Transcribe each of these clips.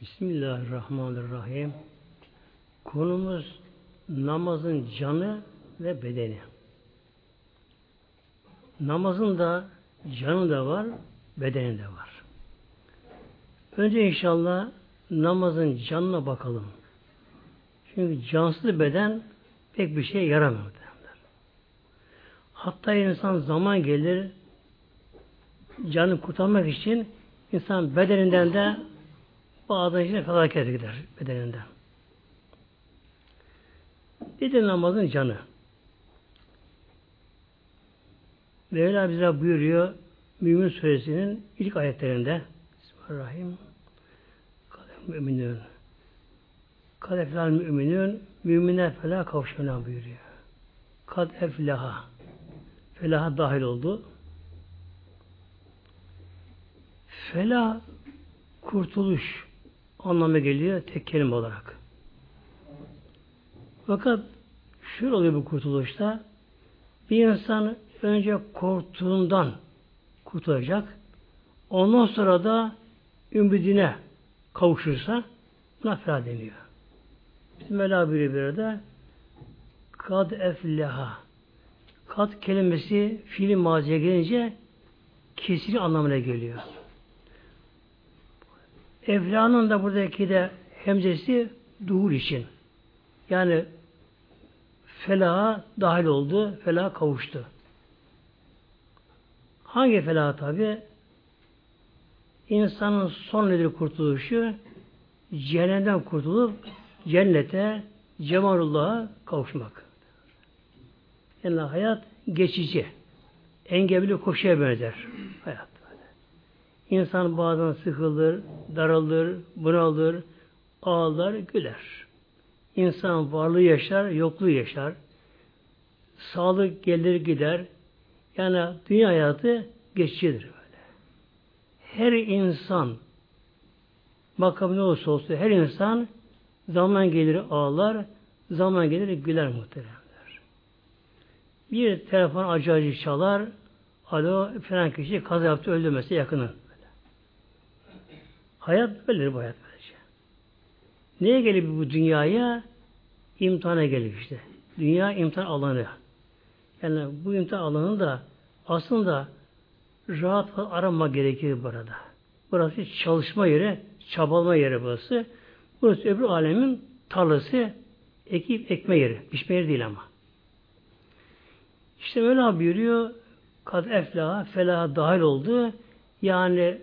Bismillahirrahmanirrahim. Konumuz namazın canı ve bedeni. Namazın da canı da var, bedeni de var. Önce inşallah namazın canına bakalım. Çünkü cansız beden pek bir şey yaramıyor. Hatta insan zaman gelir canı kurtarmak için insan bedeninden de bazı işine felaket gider bedeninden. De namazın canı. Mevla bize buyuruyor Mümin Suresinin ilk ayetlerinde Bismillahirrahmanirrahim müminün Kadeflal müminün müminler felah kavuşmuna buyuruyor. Kad eflaha felaha dahil oldu. Felah kurtuluş anlamı geliyor tek kelime olarak. Fakat şöyle oluyor bu kurtuluşta bir insan önce korktuğundan kurtulacak. Ondan sonra da ümidine kavuşursa buna felah deniyor. Bizim Mevla bir de kad efleha kad kelimesi fiili maziye gelince kesin anlamına geliyor. Efla'nın da buradaki de hemzesi duhul için. Yani felaha dahil oldu, felaha kavuştu. Hangi felaha tabi? İnsanın son nedir kurtuluşu? Cehennemden kurtulup cennete, cemalullah'a kavuşmak. Yani hayat geçici. Engebli koşuya benzer hayat. İnsan bazen sıkılır, daralır, bunalır, ağlar, güler. İnsan varlığı yaşar, yokluğu yaşar. Sağlık gelir gider. Yani dünya hayatı geçicidir böyle. Her insan makamı ne olursa olsun her insan zaman gelir ağlar, zaman gelir güler muhteremler. Bir telefon acı acı çalar, alo falan kişi kaza yaptı öldü mesela yakını. Hayat böyledir bu hayat böylece. Neye geliyor bu dünyaya? İmtihana geliyor işte. Dünya imtihan alanı. Yani bu imtihan alanı da aslında rahat arama gerekir burada. Burası çalışma yeri, çabalama yeri burası. Burası öbür alemin tarlası, ekip ekme yeri. Pişme yeri değil ama. İşte böyle buyuruyor kad eflaha felaha dahil oldu. Yani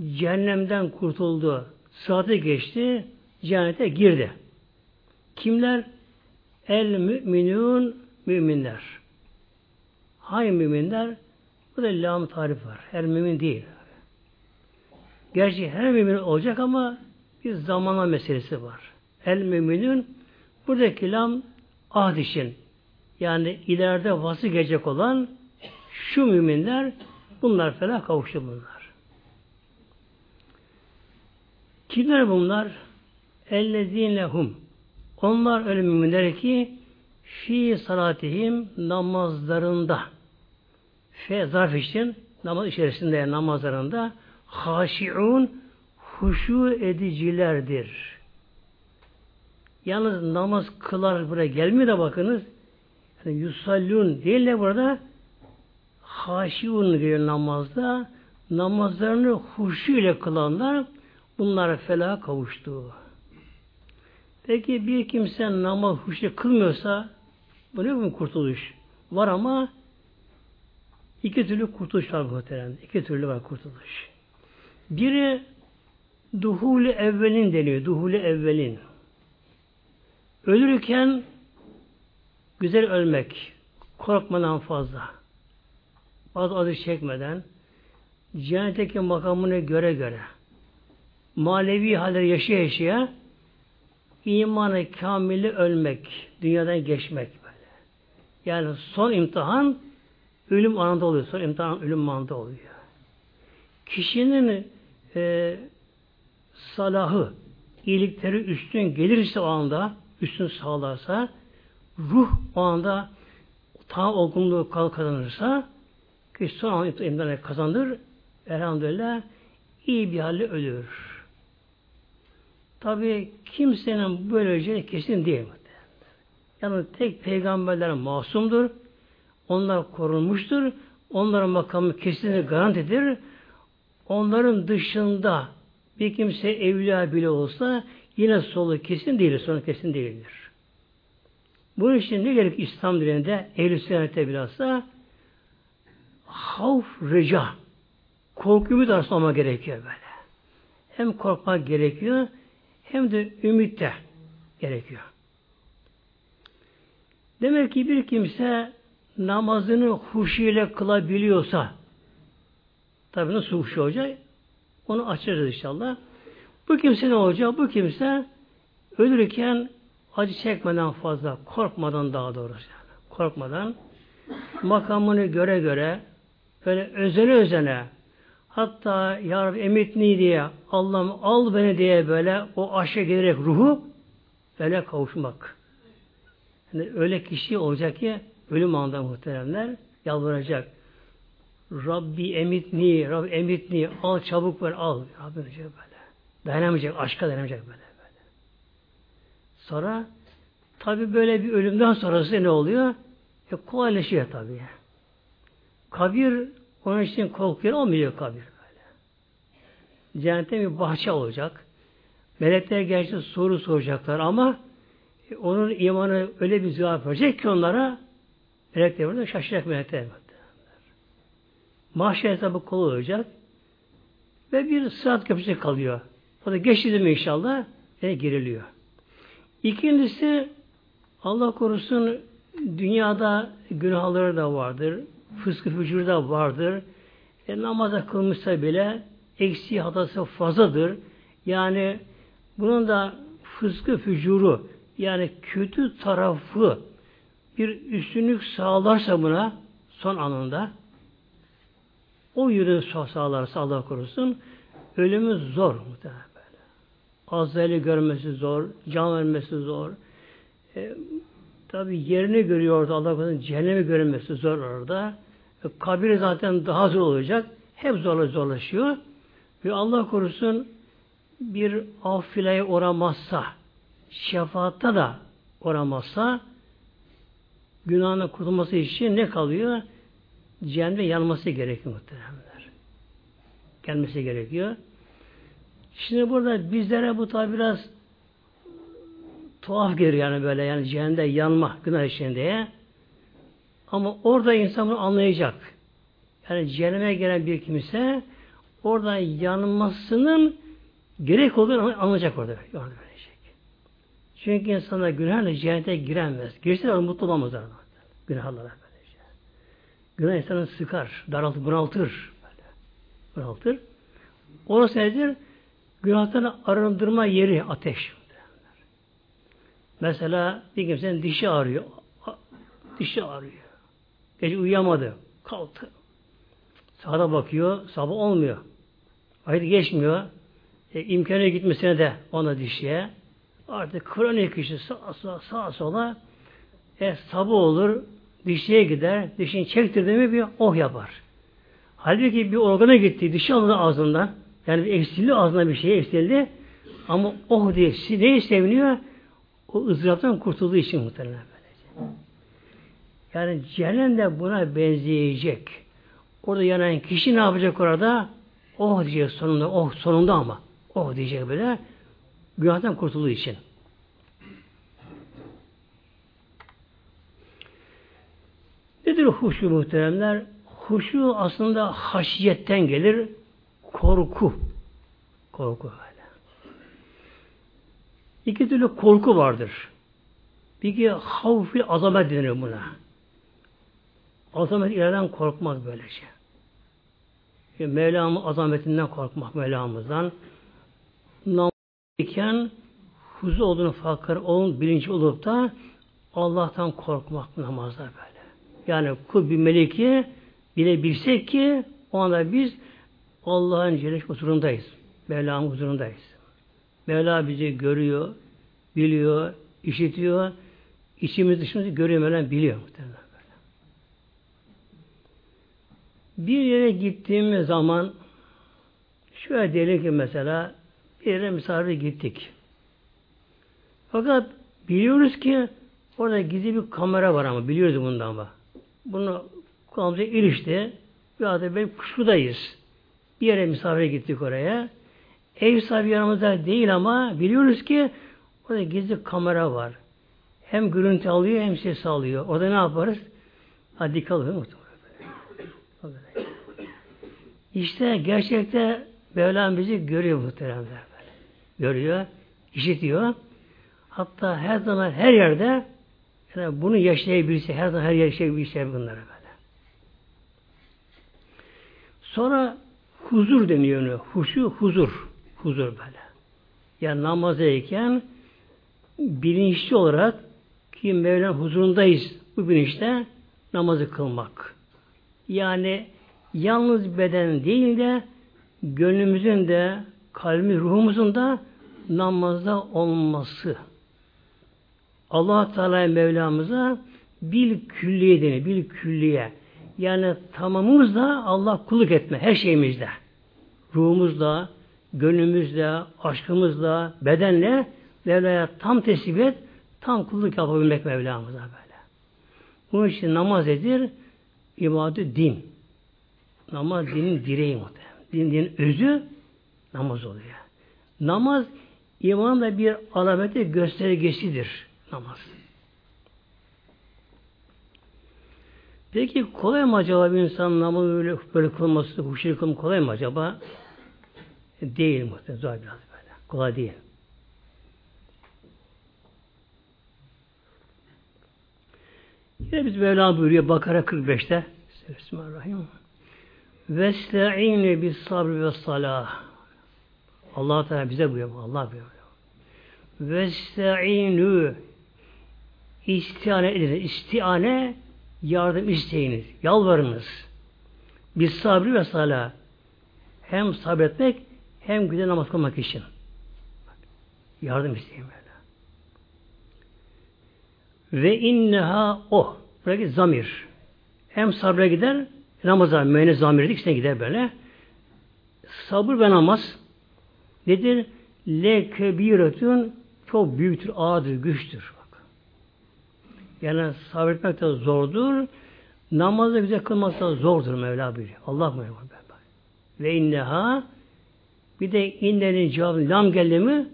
cehennemden kurtuldu. Sıratı geçti. Cennete girdi. Kimler? El müminun müminler. Hangi müminler? Bu da lam tarif var. Her mümin değil. Gerçi her mümin olacak ama bir zamana meselesi var. El müminun buradaki lam ahd için yani ileride vası gelecek olan şu müminler bunlar falan kavuştu bunlar. Kimler bunlar? Ellezinlehum. Onlar öyle müminler ki fi salatihim namazlarında fe zarf için namaz içerisinde namazlarında haşiun huşu edicilerdir. Yalnız namaz kılar buraya gelmiyor da bakınız yani yusallun değil de burada haşiun diyor namazda namazlarını huşu ile kılanlar Bunlar felaha kavuştu. Peki bir kimse namaz huşu kılmıyorsa bu ne bu kurtuluş? Var ama iki türlü kurtuluş var muhtemelen. İki türlü var kurtuluş. Biri duhulü evvelin deniyor. Duhulü evvelin. Ölürken güzel ölmek. Korkmadan fazla. Az acı çekmeden cehennetteki makamını göre göre manevi halleri yaşaya yaşaya imanı kamili ölmek, dünyadan geçmek böyle. Yani son imtihan ölüm anında oluyor. Son imtihan ölüm anında oluyor. Kişinin e, salahı, iyilikleri üstün gelirse o anda, üstün sağlarsa, ruh o anda tam olgunluğu kazanırsa, kişi son imtihanı kazanır, elhamdülillah iyi bir halde ölür. Tabi kimsenin böyle öleceği kesin değil. Yani tek peygamberler masumdur. Onlar korunmuştur. Onların makamı kesinlikle garantidir. Onların dışında bir kimse evliya bile olsa yine solu kesin değildir, sonu kesin değildir. Bunun için ne gerek İslam dininde ehl-i sünnete bilhassa havf, reca korku ümit arasında olma gerekiyor böyle. Hem korkmak gerekiyor hem de ümit de gerekiyor. Demek ki bir kimse namazını huşu ile kılabiliyorsa tabi nasıl huşu olacak? Onu açarız inşallah. Bu kimse ne olacak? Bu kimse ölürken acı çekmeden fazla, korkmadan daha doğrusu yani. Korkmadan makamını göre göre böyle özene özene hatta Ya Rabbi emitni diye Allah'ım al beni diye böyle o aşağı giderek ruhu böyle kavuşmak. Yani öyle kişi olacak ki ölüm anında muhteremler yalvaracak. Rabbi emitni, Rabbi emitni, al çabuk ver, al. Rabbi diyecek böyle. Dayanamayacak, aşka dayanamayacak böyle. böyle. Sonra tabi böyle bir ölümden sonrası ne oluyor? E, kolaylaşıyor tabi. Kabir onun için korkuyor olmuyor kabir böyle. Cennette bir bahçe olacak. Melekler gerçi soru soracaklar ama e, onun imanı öyle bir cevap verecek ki onlara melekler burada şaşacak melekler. Mahşer hesabı kolay olacak. Ve bir saat köprüsü kalıyor. O da geçti mi inşallah ve giriliyor. İkincisi Allah korusun dünyada günahları da vardır. Fıskı fücur da vardır. E, namaza kılmışsa bile eksiği hatası fazladır. Yani bunun da fıskı fücuru yani kötü tarafı bir üstünlük sağlarsa buna son anında o yürü sağlarsa Allah korusun ölümü zor muhtemelen böyle. Azrail'i görmesi zor, can vermesi zor. E, Tabi yerini görüyordu Allah korusun cehennemi görmesi zor orada. E, kabir zaten daha zor olacak. Hep zorla zorlaşıyor. Ve Allah korusun bir affileye uğramazsa, şefaatta da uğramazsa günahına kurtulması için ne kalıyor? Cehennemde yanması gerekiyor muhteremler. Gelmesi gerekiyor. Şimdi burada bizlere bu tabi biraz tuhaf geliyor yani böyle yani cehennemde yanma günah içinde. Ama orada insan bunu anlayacak. Yani cehenneme gelen bir kimse orada yanmasının gerek olduğunu anlayacak orada. Yardım verecek. Çünkü insana günahla cehennete giremez. Girse de mutlu olamazlar. Günahlara. Günah insanı sıkar, daraltır, bunaltır. Böyle. Bunaltır. Orası nedir? Günahtan arındırma yeri ateş. Mesela bir kimsenin dişi ağrıyor. Dişi ağrıyor. Gece uyuyamadı. Kalktı. Sağda bakıyor. Sabah olmuyor. Ayet geçmiyor. E, imkanı gitmesine de ona dişiye. Artık kronik kişi sağa sağa sağa sola e, sabah olur dişiye gider, dişini çektirdi mi bir oh yapar. Halbuki bir organa gitti, dişi alındı ağzından. Yani bir eksildi ağzına bir şey eksildi. Ama oh diye neyi seviniyor? O ızdıraptan kurtulduğu için muhtemelen böylece. Yani cehennem de buna benzeyecek. Orada yanan kişi ne yapacak orada? Oh diyecek sonunda, oh sonunda ama. Oh diyecek böyle. Günahtan kurtulduğu için. Nedir huşu muhteremler? Huşu aslında haşiyetten gelir. Korku. Korku. İki türlü korku vardır. Bir ki havfi azamet denir buna. Azamet ileriden korkmaz böylece. Yani Mevlam'ın azametinden korkmak Mevlam'ımızdan. Namazken huzur olduğunu fakir olun bilinci olup da Allah'tan korkmak namazda böyle. Yani kul bir meleki bilebilsek ki o anda biz Allah'ın Celle huzurundayız. Mevla'nın huzurundayız. Mevla bizi görüyor, biliyor, işitiyor. İçimiz dışımızı görüyor, Mevla biliyor muhtemelen. Bir yere gittiğimiz zaman şöyle diyelim ki mesela bir yere misafir gittik. Fakat biliyoruz ki orada gizli bir kamera var ama biliyoruz bundan ama. Bunu kulağımıza ilişti. Bir adı ben kuşkudayız. Bir yere misafire gittik oraya. Ev sahibi yanımızda değil ama biliyoruz ki orada gizli kamera var. Hem görüntü alıyor hem ses alıyor. Orada ne yaparız? Hadi kalıyor İşte gerçekte Mevlam bizi görüyor muhteremler. Böyle. Görüyor, işitiyor. Hatta her zaman her yerde yani bunu yaşayabilse, her zaman her yer yaşayabilse bunlara böyle. Sonra huzur deniyor. Huşu, huzur. Huzur böyle. Yani namazdayken bilinçli olarak ki Mevlam huzurundayız bu bilinçte namazı kılmak. Yani yalnız beden değil de gönlümüzün de kalbi ruhumuzun da namazda olması. Allah Teala Mevlamıza bil külliye denir. Bil külliye. Yani tamamımızda Allah kulluk etme. Her şeyimizde. Ruhumuzla, gönlümüzle, aşkımızla, bedenle Mevla'ya tam teslim et, tam kulluk yapabilmek Mevlamıza böyle. Bunun için namaz edir, ibadet din. Namaz dinin direği muhtemelen. Din, dinin özü namaz oluyor. Namaz imanın da bir alameti göstergesidir namaz. Peki kolay mı acaba bir insan namazı böyle, böyle kılması, huşur kılması kolay mı acaba? Değil muhtemelen. Zor biraz böyle. Kolay değil. Yine biz Mevla buyuruyor Bakara 45'te Bismillahirrahmanirrahim. Vesta'ine bis sabr ve salah. Allah Teala bize buyuruyor. Allah buyuruyor. Vesta'inu istihane edin. İstihane yardım isteyiniz. Yalvarınız. Biz sabri ve salah. Hem sabretmek hem güzel namaz kılmak için. Yardım isteyin böyle. Ve inneha o. Buradaki zamir. Hem sabra gider, namaza müenne zamir ikisine gider böyle. Sabır ve namaz nedir? Le kebiretün çok büyüktür, ağırdır, güçtür. Bak. Yani sabretmek de zordur. Namazı güzel kılmak da zordur Mevla buyuruyor. Allah buyuruyor. Ve inneha bir de innenin cevabı lam geldi mi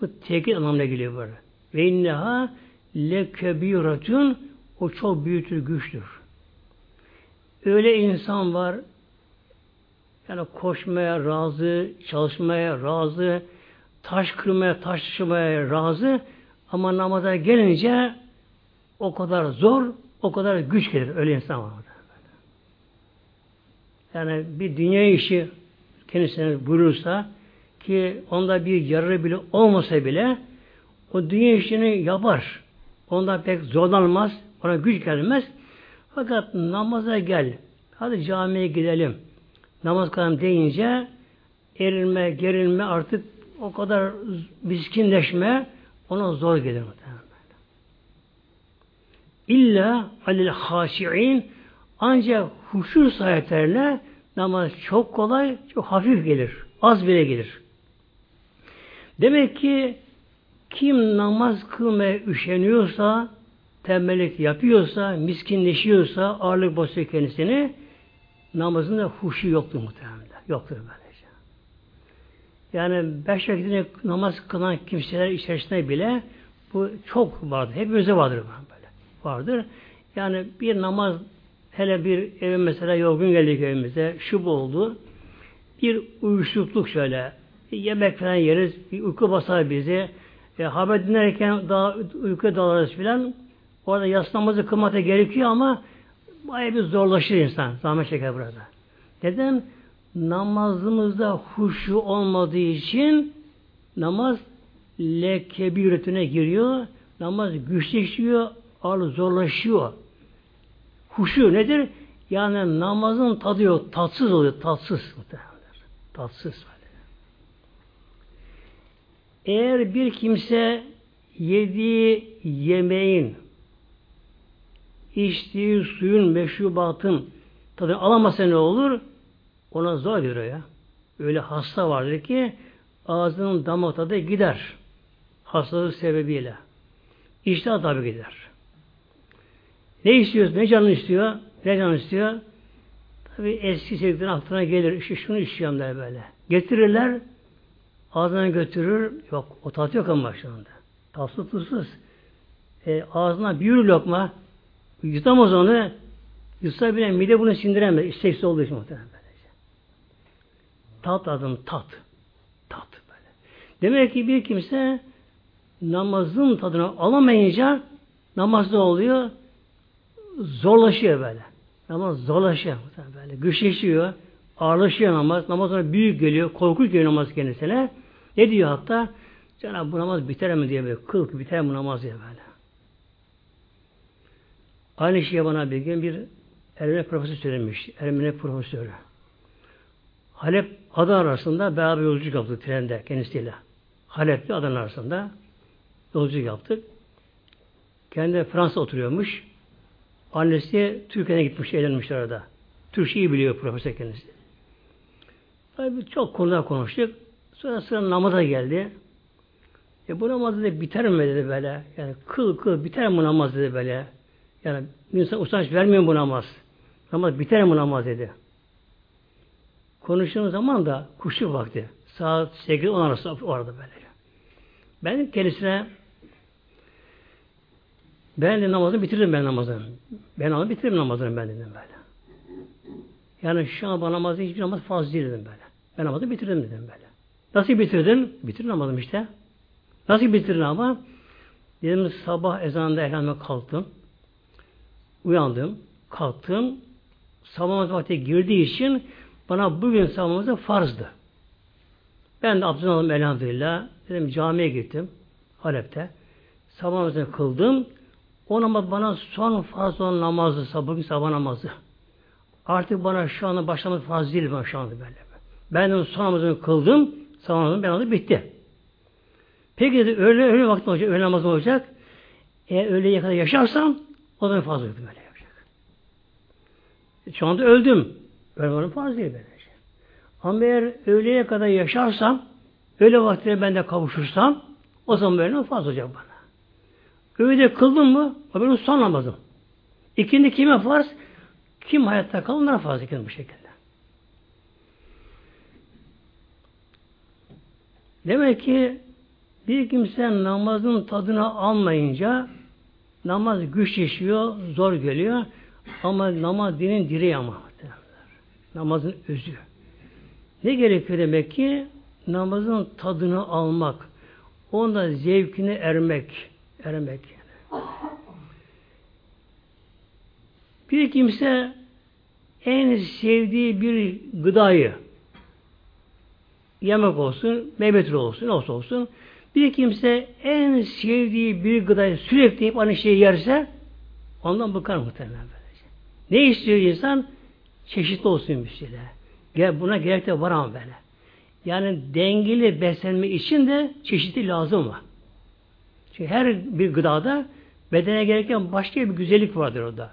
bu tekil anlamına geliyor böyle. Ve inneha lekebiratun o çok büyüktür, güçtür. Öyle insan var yani koşmaya razı, çalışmaya razı, taş kırmaya, taş taşımaya razı ama namaza gelince o kadar zor, o kadar güç gelir. Öyle insan var. Yani bir dünya işi kendisine buyurursa ki onda bir yararı bile olmasa bile o dünya işini yapar. Onda pek zorlanmaz, ona güç gelmez. Fakat namaza gel, hadi camiye gidelim, namaz kılalım deyince erilme, gerilme artık o kadar biskinleşme ona zor gelir. İlla alil haşi'in ancak huşu sahiplerine namaz çok kolay, çok hafif gelir. Az bile gelir. Demek ki kim namaz kılmaya üşeniyorsa, tembellik yapıyorsa, miskinleşiyorsa, ağırlık basıyor kendisini, namazında huşu yoktur muhtemelen. Yoktur böylece. Yani beş vakitine namaz kılan kimseler içerisinde bile bu çok vardır. Hepimize vardır böyle. Vardır. Yani bir namaz hele bir eve mesela yorgun geldik evimize, şu bu oldu. Bir uyuşukluk şöyle. Bir yemek falan yeriz, bir uyku basar bizi. E, haber dinlerken daha uyku dalarız filan. Orada yaslanmamızı kılmakta gerekiyor ama bayağı bir zorlaşır insan. Zahmet çeker burada. Neden? Namazımızda huşu olmadığı için namaz lekebiretine giriyor. Namaz güçleşiyor, ağır zorlaşıyor. Huşu nedir? Yani namazın tadı yok, tatsız oluyor, tatsız. Tatsız. Eğer bir kimse yediği yemeğin, içtiği suyun, meşrubatın tadını alamasa ne olur? Ona zor gelir ya. Öyle hasta vardır ki ağzının damak tadı gider. Hastalık sebebiyle. İştah tabi gider. Ne istiyorsun? Ne canın istiyor? Ne canın istiyor? Tabi eski sevdiklerin aklına gelir. İşte şunu istiyorum der böyle. Getirirler. Ağzına götürür. Yok. O tat yok ama başlarında. Tatlı tuzsuz. E, ağzına bir lokma yutamaz onu. Yutsa bile mide bunu sindiremez. İsteksiz olduğu için muhtemelen böylece. Tat adım tat. Tat böyle. Demek ki bir kimse namazın tadını alamayınca namaz ne oluyor? Zorlaşıyor böyle. Namaz zorlaşıyor böyle. Güçleşiyor. Ağırlaşıyor namaz. Namaz ona büyük geliyor. Korkunç geliyor namaz kendisine. Ne diyor hatta? Cenab-ı bu namaz biter mi diye böyle. Kıl biter mi namaz diye böyle. Aynı şeyi bana bir gün bir Ermeni profesör söylemiş. Ermeni profesörü. Halep Adana arasında beraber yolculuk yaptık trende kendisiyle. Halep'le Adana arasında yolculuk yaptık. Kendi Fransa oturuyormuş. Annesi Türkiye'ye gitmiş, eğlenmiş orada. Türkçeyi biliyor profesör kendisi. Tabii çok konular konuştuk. Sonra sıra namaza geldi. E bu namaz dedi biter mi dedi böyle. Yani kıl kıl biter mi bu namaz dedi böyle. Yani insan utanç vermiyor bu namaz. Namaz biter mi bu namaz dedi. Konuştuğumuz zaman da kuşluk vakti. Saat 8-10 arası orada böyle. Ben kendisine ben de namazı bitirdim ben namazını. Ben namazı bitirdim namazını ben dedim böyle. Yani şu an bana namazı hiçbir namaz fazla değil dedim böyle. Ben namazı bitirdim dedim böyle. Nasıl bitirdin? Bitir namazım işte. Nasıl bitirdin ama? Dedim sabah ezanında elhamdülillah kalktım. Uyandım. Kalktım. Sabah vakti girdiği için bana bugün sabahımıza farzdı. Ben de abdest aldım elhamdülillah. Dedim camiye gittim. Halep'te. Sabah kıldım. O namaz bana son farz olan namazı, sabah sabah namazı. Artık bana şu anda başlamak farz değil ben şu anda böyle. Ben de son namazını kıldım. Sabah namazım ben aldım bitti. Peki dedi öyle öyle vakit olacak, öyle namaz olacak. Eğer öğleye kadar yaşarsam o zaman fazla yok böyle yapacak. Şu anda öldüm. Ölmenin farz değil böyle. Ama eğer öğleye kadar yaşarsam, öyle vaktine ben de kavuşursam, o zaman böyle fazla olacak bana. Öyle kıldım mı, o benim son namazım. İkindi kime farz? Kim hayatta kalır, onlara farz ikindi bu şekilde. Demek ki bir kimse namazın tadını almayınca namaz güçleşiyor, zor geliyor. Ama namaz dinin direği ama. Namazın özü. Ne gerekiyor demek ki? Namazın tadını almak. Onda zevkine ermek. Ermek yani. Bir kimse en sevdiği bir gıdayı yemek olsun, meyve olsun, olsa olsun bir kimse en sevdiği bir gıdayı sürekli hep aynı şeyi yerse ondan bıkar muhtemelen böylece. Ne istiyor insan? Çeşitli olsun bir şeyler. Buna gerek de var ama böyle. Yani dengeli beslenme için de çeşitli lazım var. Çünkü her bir gıdada bedene gereken başka bir güzellik vardır orada.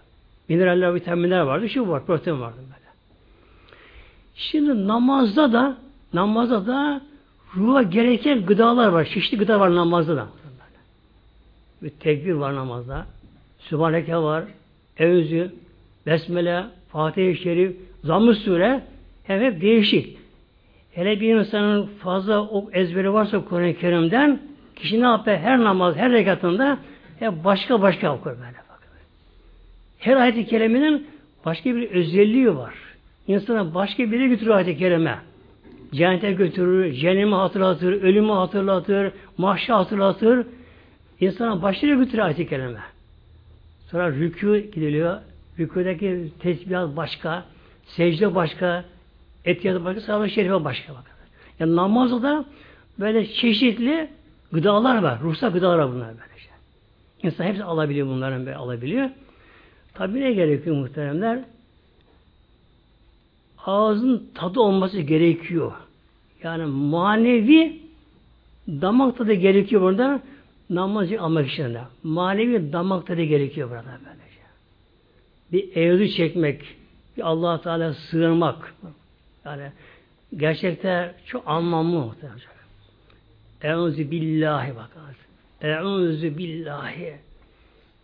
Mineraller, vitaminler vardır, şu var, protein vardır böyle. Şimdi namazda da namazda da ruha gereken gıdalar var. Çeşitli gıda var namazda da. Bir tekbir var namazda. Sübhaneke var. Evzü, Besmele, Fatih-i Şerif, Zamm-ı Sure hem hep değişik. Hele bir insanın fazla o ezberi varsa Kur'an-ı Kerim'den kişi ne yapar? Her namaz, her rekatında hep başka başka okur böyle bakın. Her ayet-i kerimenin başka bir özelliği var. İnsana başka biri götürüyor ayet-i kerime. Cennete götürür, cehennemi hatırlatır, ölümü hatırlatır, mahşi hatırlatır. İnsana başka bir götürüyor ayet-i kerime. Sonra rükû gidiliyor. Rükûdeki tesbihat başka, secde başka, Etiyatı başka, sahabe şerife başka bakın. Yani namazda da böyle çeşitli gıdalar var. Ruhsat gıdalar var bunlar böylece. İnsan hepsi alabiliyor bunların böyle alabiliyor. Tabi ne gerekiyor muhteremler? Ağzın tadı olması gerekiyor. Yani manevi damak tadı gerekiyor burada. Namazı almak için de. Manevi damak tadı gerekiyor burada böylece. Bir evri çekmek, bir allah Teala sığınmak. Yani gerçekte çok anlamlı muhtemelen. Eûzü billahi bakınız. Eûzü billahi.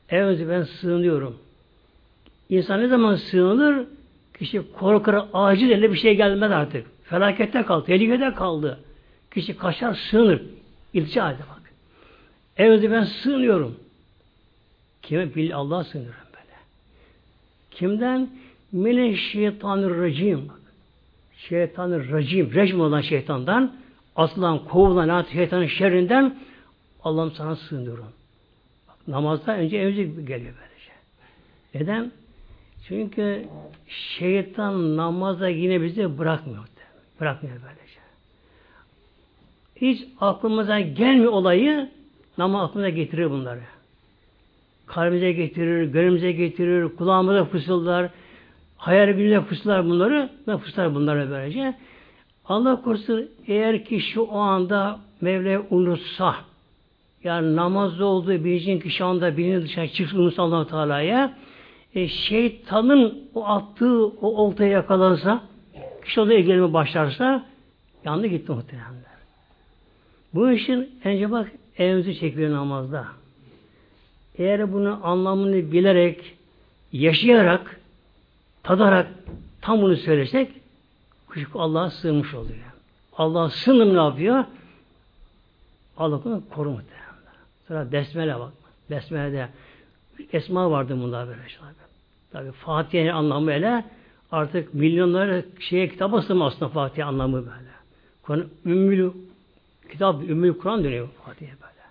Eûzü ben sığınıyorum. İnsan ne zaman sığınır? Kişi korkar, acil eline bir şey gelmez artık. Felakette kaldı, tehlikede kaldı. Kişi kaçar, sığınır. İltica eder bak. Eûzü ben sığınıyorum. Kime? Bil Allah sığınırım böyle. Kimden? Mineşşeytanirracim. Şeytanirracim. Rejim olan şeytandan atılan, kovulan şeytanın şerrinden Allah'ım sana sığınıyorum. Bak, namazda önce evci geliyor böylece. Neden? Çünkü şeytan namazda yine bizi bırakmıyor. Bırakmıyor böylece. Hiç aklımıza gelmiyor olayı ama aklımıza getirir bunları. Kalbimize getirir, gönlümüze getirir, kulağımıza fısıldar, hayal gücüne fısıldar bunları ve fısıldar bunları böylece. Allah korusun eğer ki şu o anda Mevla unutsa yani namazda olduğu bilinçin ki şu anda bilini dışarı çıksın unutsa allah Teala'ya e, şeytanın o attığı o oltaya yakalansa kişi orada ilgilenme başlarsa yandı gitti muhtemelenler. Bu işin önce bak evimizi çekiyor namazda. Eğer bunu anlamını bilerek, yaşayarak, tadarak tam bunu söylesek kuşku Allah'a sığınmış oluyor. Allah sığınım ne yapıyor? Allah bunu korur Sonra besmele bak. Besmele'de esma vardı bunda böyle şeyler. Tabi Fatiha'nın anlamı öyle artık milyonları şeye kitap asılma aslında Fatiha anlamı böyle. Konu ümmülü kitap ümmülü Kur'an dönüyor Fatiha böyle.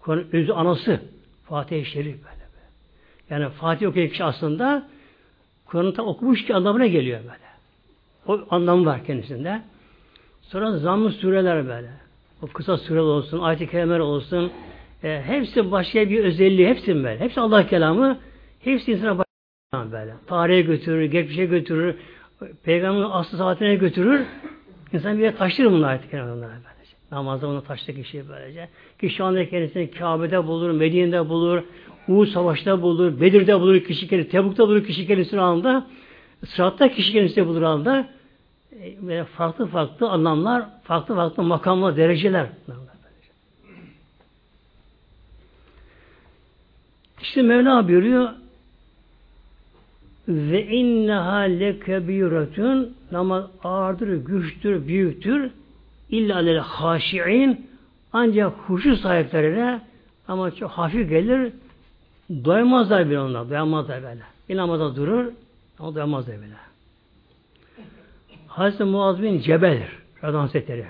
Konu özü anası Fatiha-i Şerif böyle. Yani Fatih okuyan kişi aslında Kur'an'ı tam okumuş ki anlamına geliyor böyle. O anlamı var kendisinde. Sonra zamm sureler böyle. O kısa süreler olsun, ayet-i kerimeler olsun. E, hepsi başka bir özelliği, hepsi böyle. Hepsi Allah kelamı. Hepsi insana başka böyle. Tarihe götürür, geçmişe götürür. Peygamberin aslı saatine götürür. İnsan bir yere taşır bunlar ayet-i kerimeler böylece. Namazda bunu taştı kişi böylece. Ki şu anda kendisini Kabe'de bulur, Medine'de bulur, Uğur Savaş'ta bulur, Bedir'de bulur kişi kendisi, Tebuk'ta bulur kişi kendisini anda, Sırat'ta kişi kendisini bulur anda, böyle farklı farklı anlamlar, farklı farklı makamlar, dereceler. İşte Mevla buyuruyor ve inneha lekebiratun namaz ağırdır, güçtür, büyüktür. İlla alel haşi'in ancak huşu sahiplerine ama çok hafif gelir doymazlar bir onlar, doyamazlar böyle. Bir namaza durur ama doyamazlar böyle. Hazreti Muaz bin Cebel'dir. Radhan Hazretleri.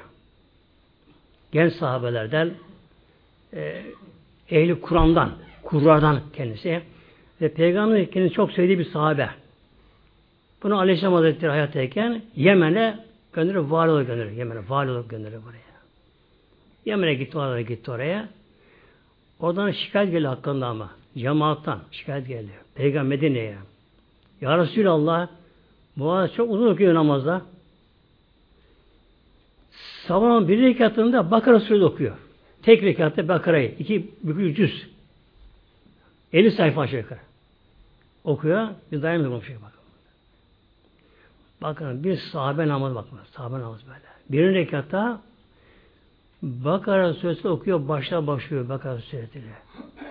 Genç sahabelerden e, ehli Kur'an'dan, kurlardan kendisi. Ve Peygamber kendisi çok sevdiği bir sahabe. Bunu Aleyhisselam Hazretleri hayattayken Yemen'e gönderir, vali olarak gönderir. Yemen'e vali olarak gönderir buraya. Yemen'e gitti, oraya gitti oraya. Oradan şikayet geldi hakkında ama. Cemaattan şikayet geldi. Peygamber Medine'ye. Ya Resulallah Muaz çok uzun okuyor namazda. Sabahın bir rekatında Bakara Suresi okuyor. Tek rekatta Bakara'yı. iki bükü yüz. 50 sayfa aşağı yukarı. Okuyor. Bir dayanmıyor şey bakın. Bakın bir sahabe namazı bakın. Sahabe namazı böyle. Bir rekatta Bakara Suresi okuyor. Başta başlıyor Bakara Suresi.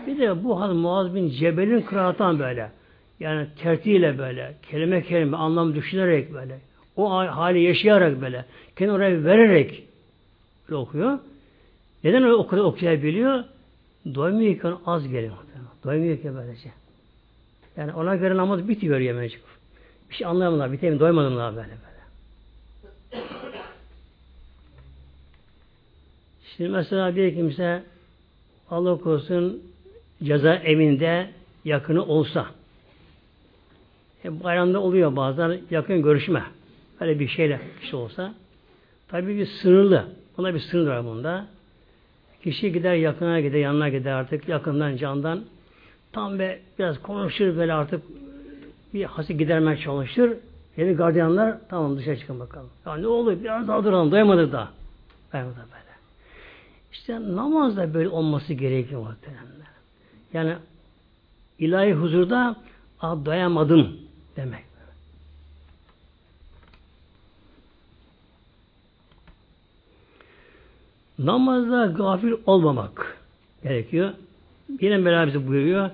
Bir de bu hal Muaz bin Cebel'in kıraatan böyle. Yani tertiyle böyle. Kelime kelime anlam düşünerek böyle. O hali yaşayarak böyle. Kendi oraya vererek böyle okuyor. Neden öyle o kadar okuyabiliyor? Doymuyorken az geliyor. Doymuyorken böylece. Yani ona göre namaz bitiyor yemecik. Bir şey anlayamadılar. Biteyim doymadılar böyle böyle. Şimdi mesela bir kimse Allah korusun ceza evinde yakını olsa e, bayramda oluyor bazen yakın görüşme. Böyle bir şeyle kişi olsa tabi bir sınırlı. Buna bir sınır var bunda. Kişi gider yakına gider, yanına gider artık yakından candan. Tam ve biraz konuşur böyle artık bir hası gidermeye çalışır. Yeni gardiyanlar tamam dışarı çıkın bakalım. Ya ne oluyor? Biraz daha duralım. Doyamadık da. Doyamadık böyle. İşte namaz da böyle olması gerekiyor muhtemelen. Yani ilahi huzurda doyamadım demek. Namazda gafil olmamak gerekiyor. Yine Mevla buyuruyor.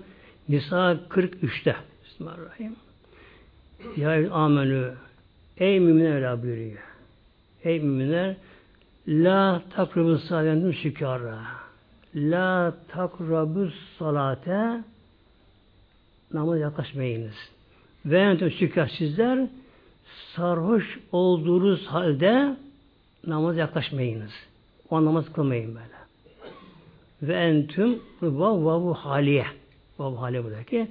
Nisa 43'te. Bismillahirrahmanirrahim. Ya amenü. Ey müminler Mevla buyuruyor. Ey müminler La takrabı salâdüm sükâra. La takrabı salate namaz yaklaşmayınız. Ve entüm sizler sarhoş olduğunuz halde namaz yaklaşmayınız. O namaz kılmayın böyle. Ve entüm vav vavu haliye. Vav haliye buradaki.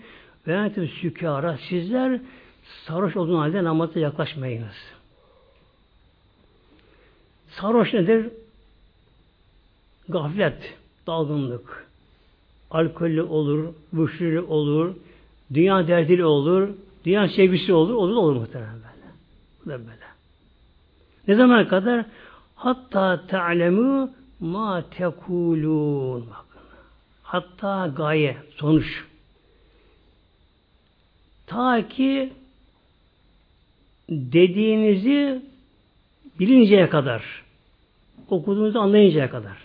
Ve entüm sükara. Sizler sarhoş olduğunuz halde namaza yaklaşmayınız. Sarhoş nedir? Gaflet, dalgınlık. Alkollü olur, müşrili olur, dünya derdili olur, dünya sevgisi olur, olur olur muhtemelen böyle. Bu da böyle. Ne zaman kadar? Hatta te'lemü ma tekulun. Bakın. Hatta gaye, sonuç. Ta ki dediğinizi bilinceye kadar, okuduğunuzu anlayıncaya kadar.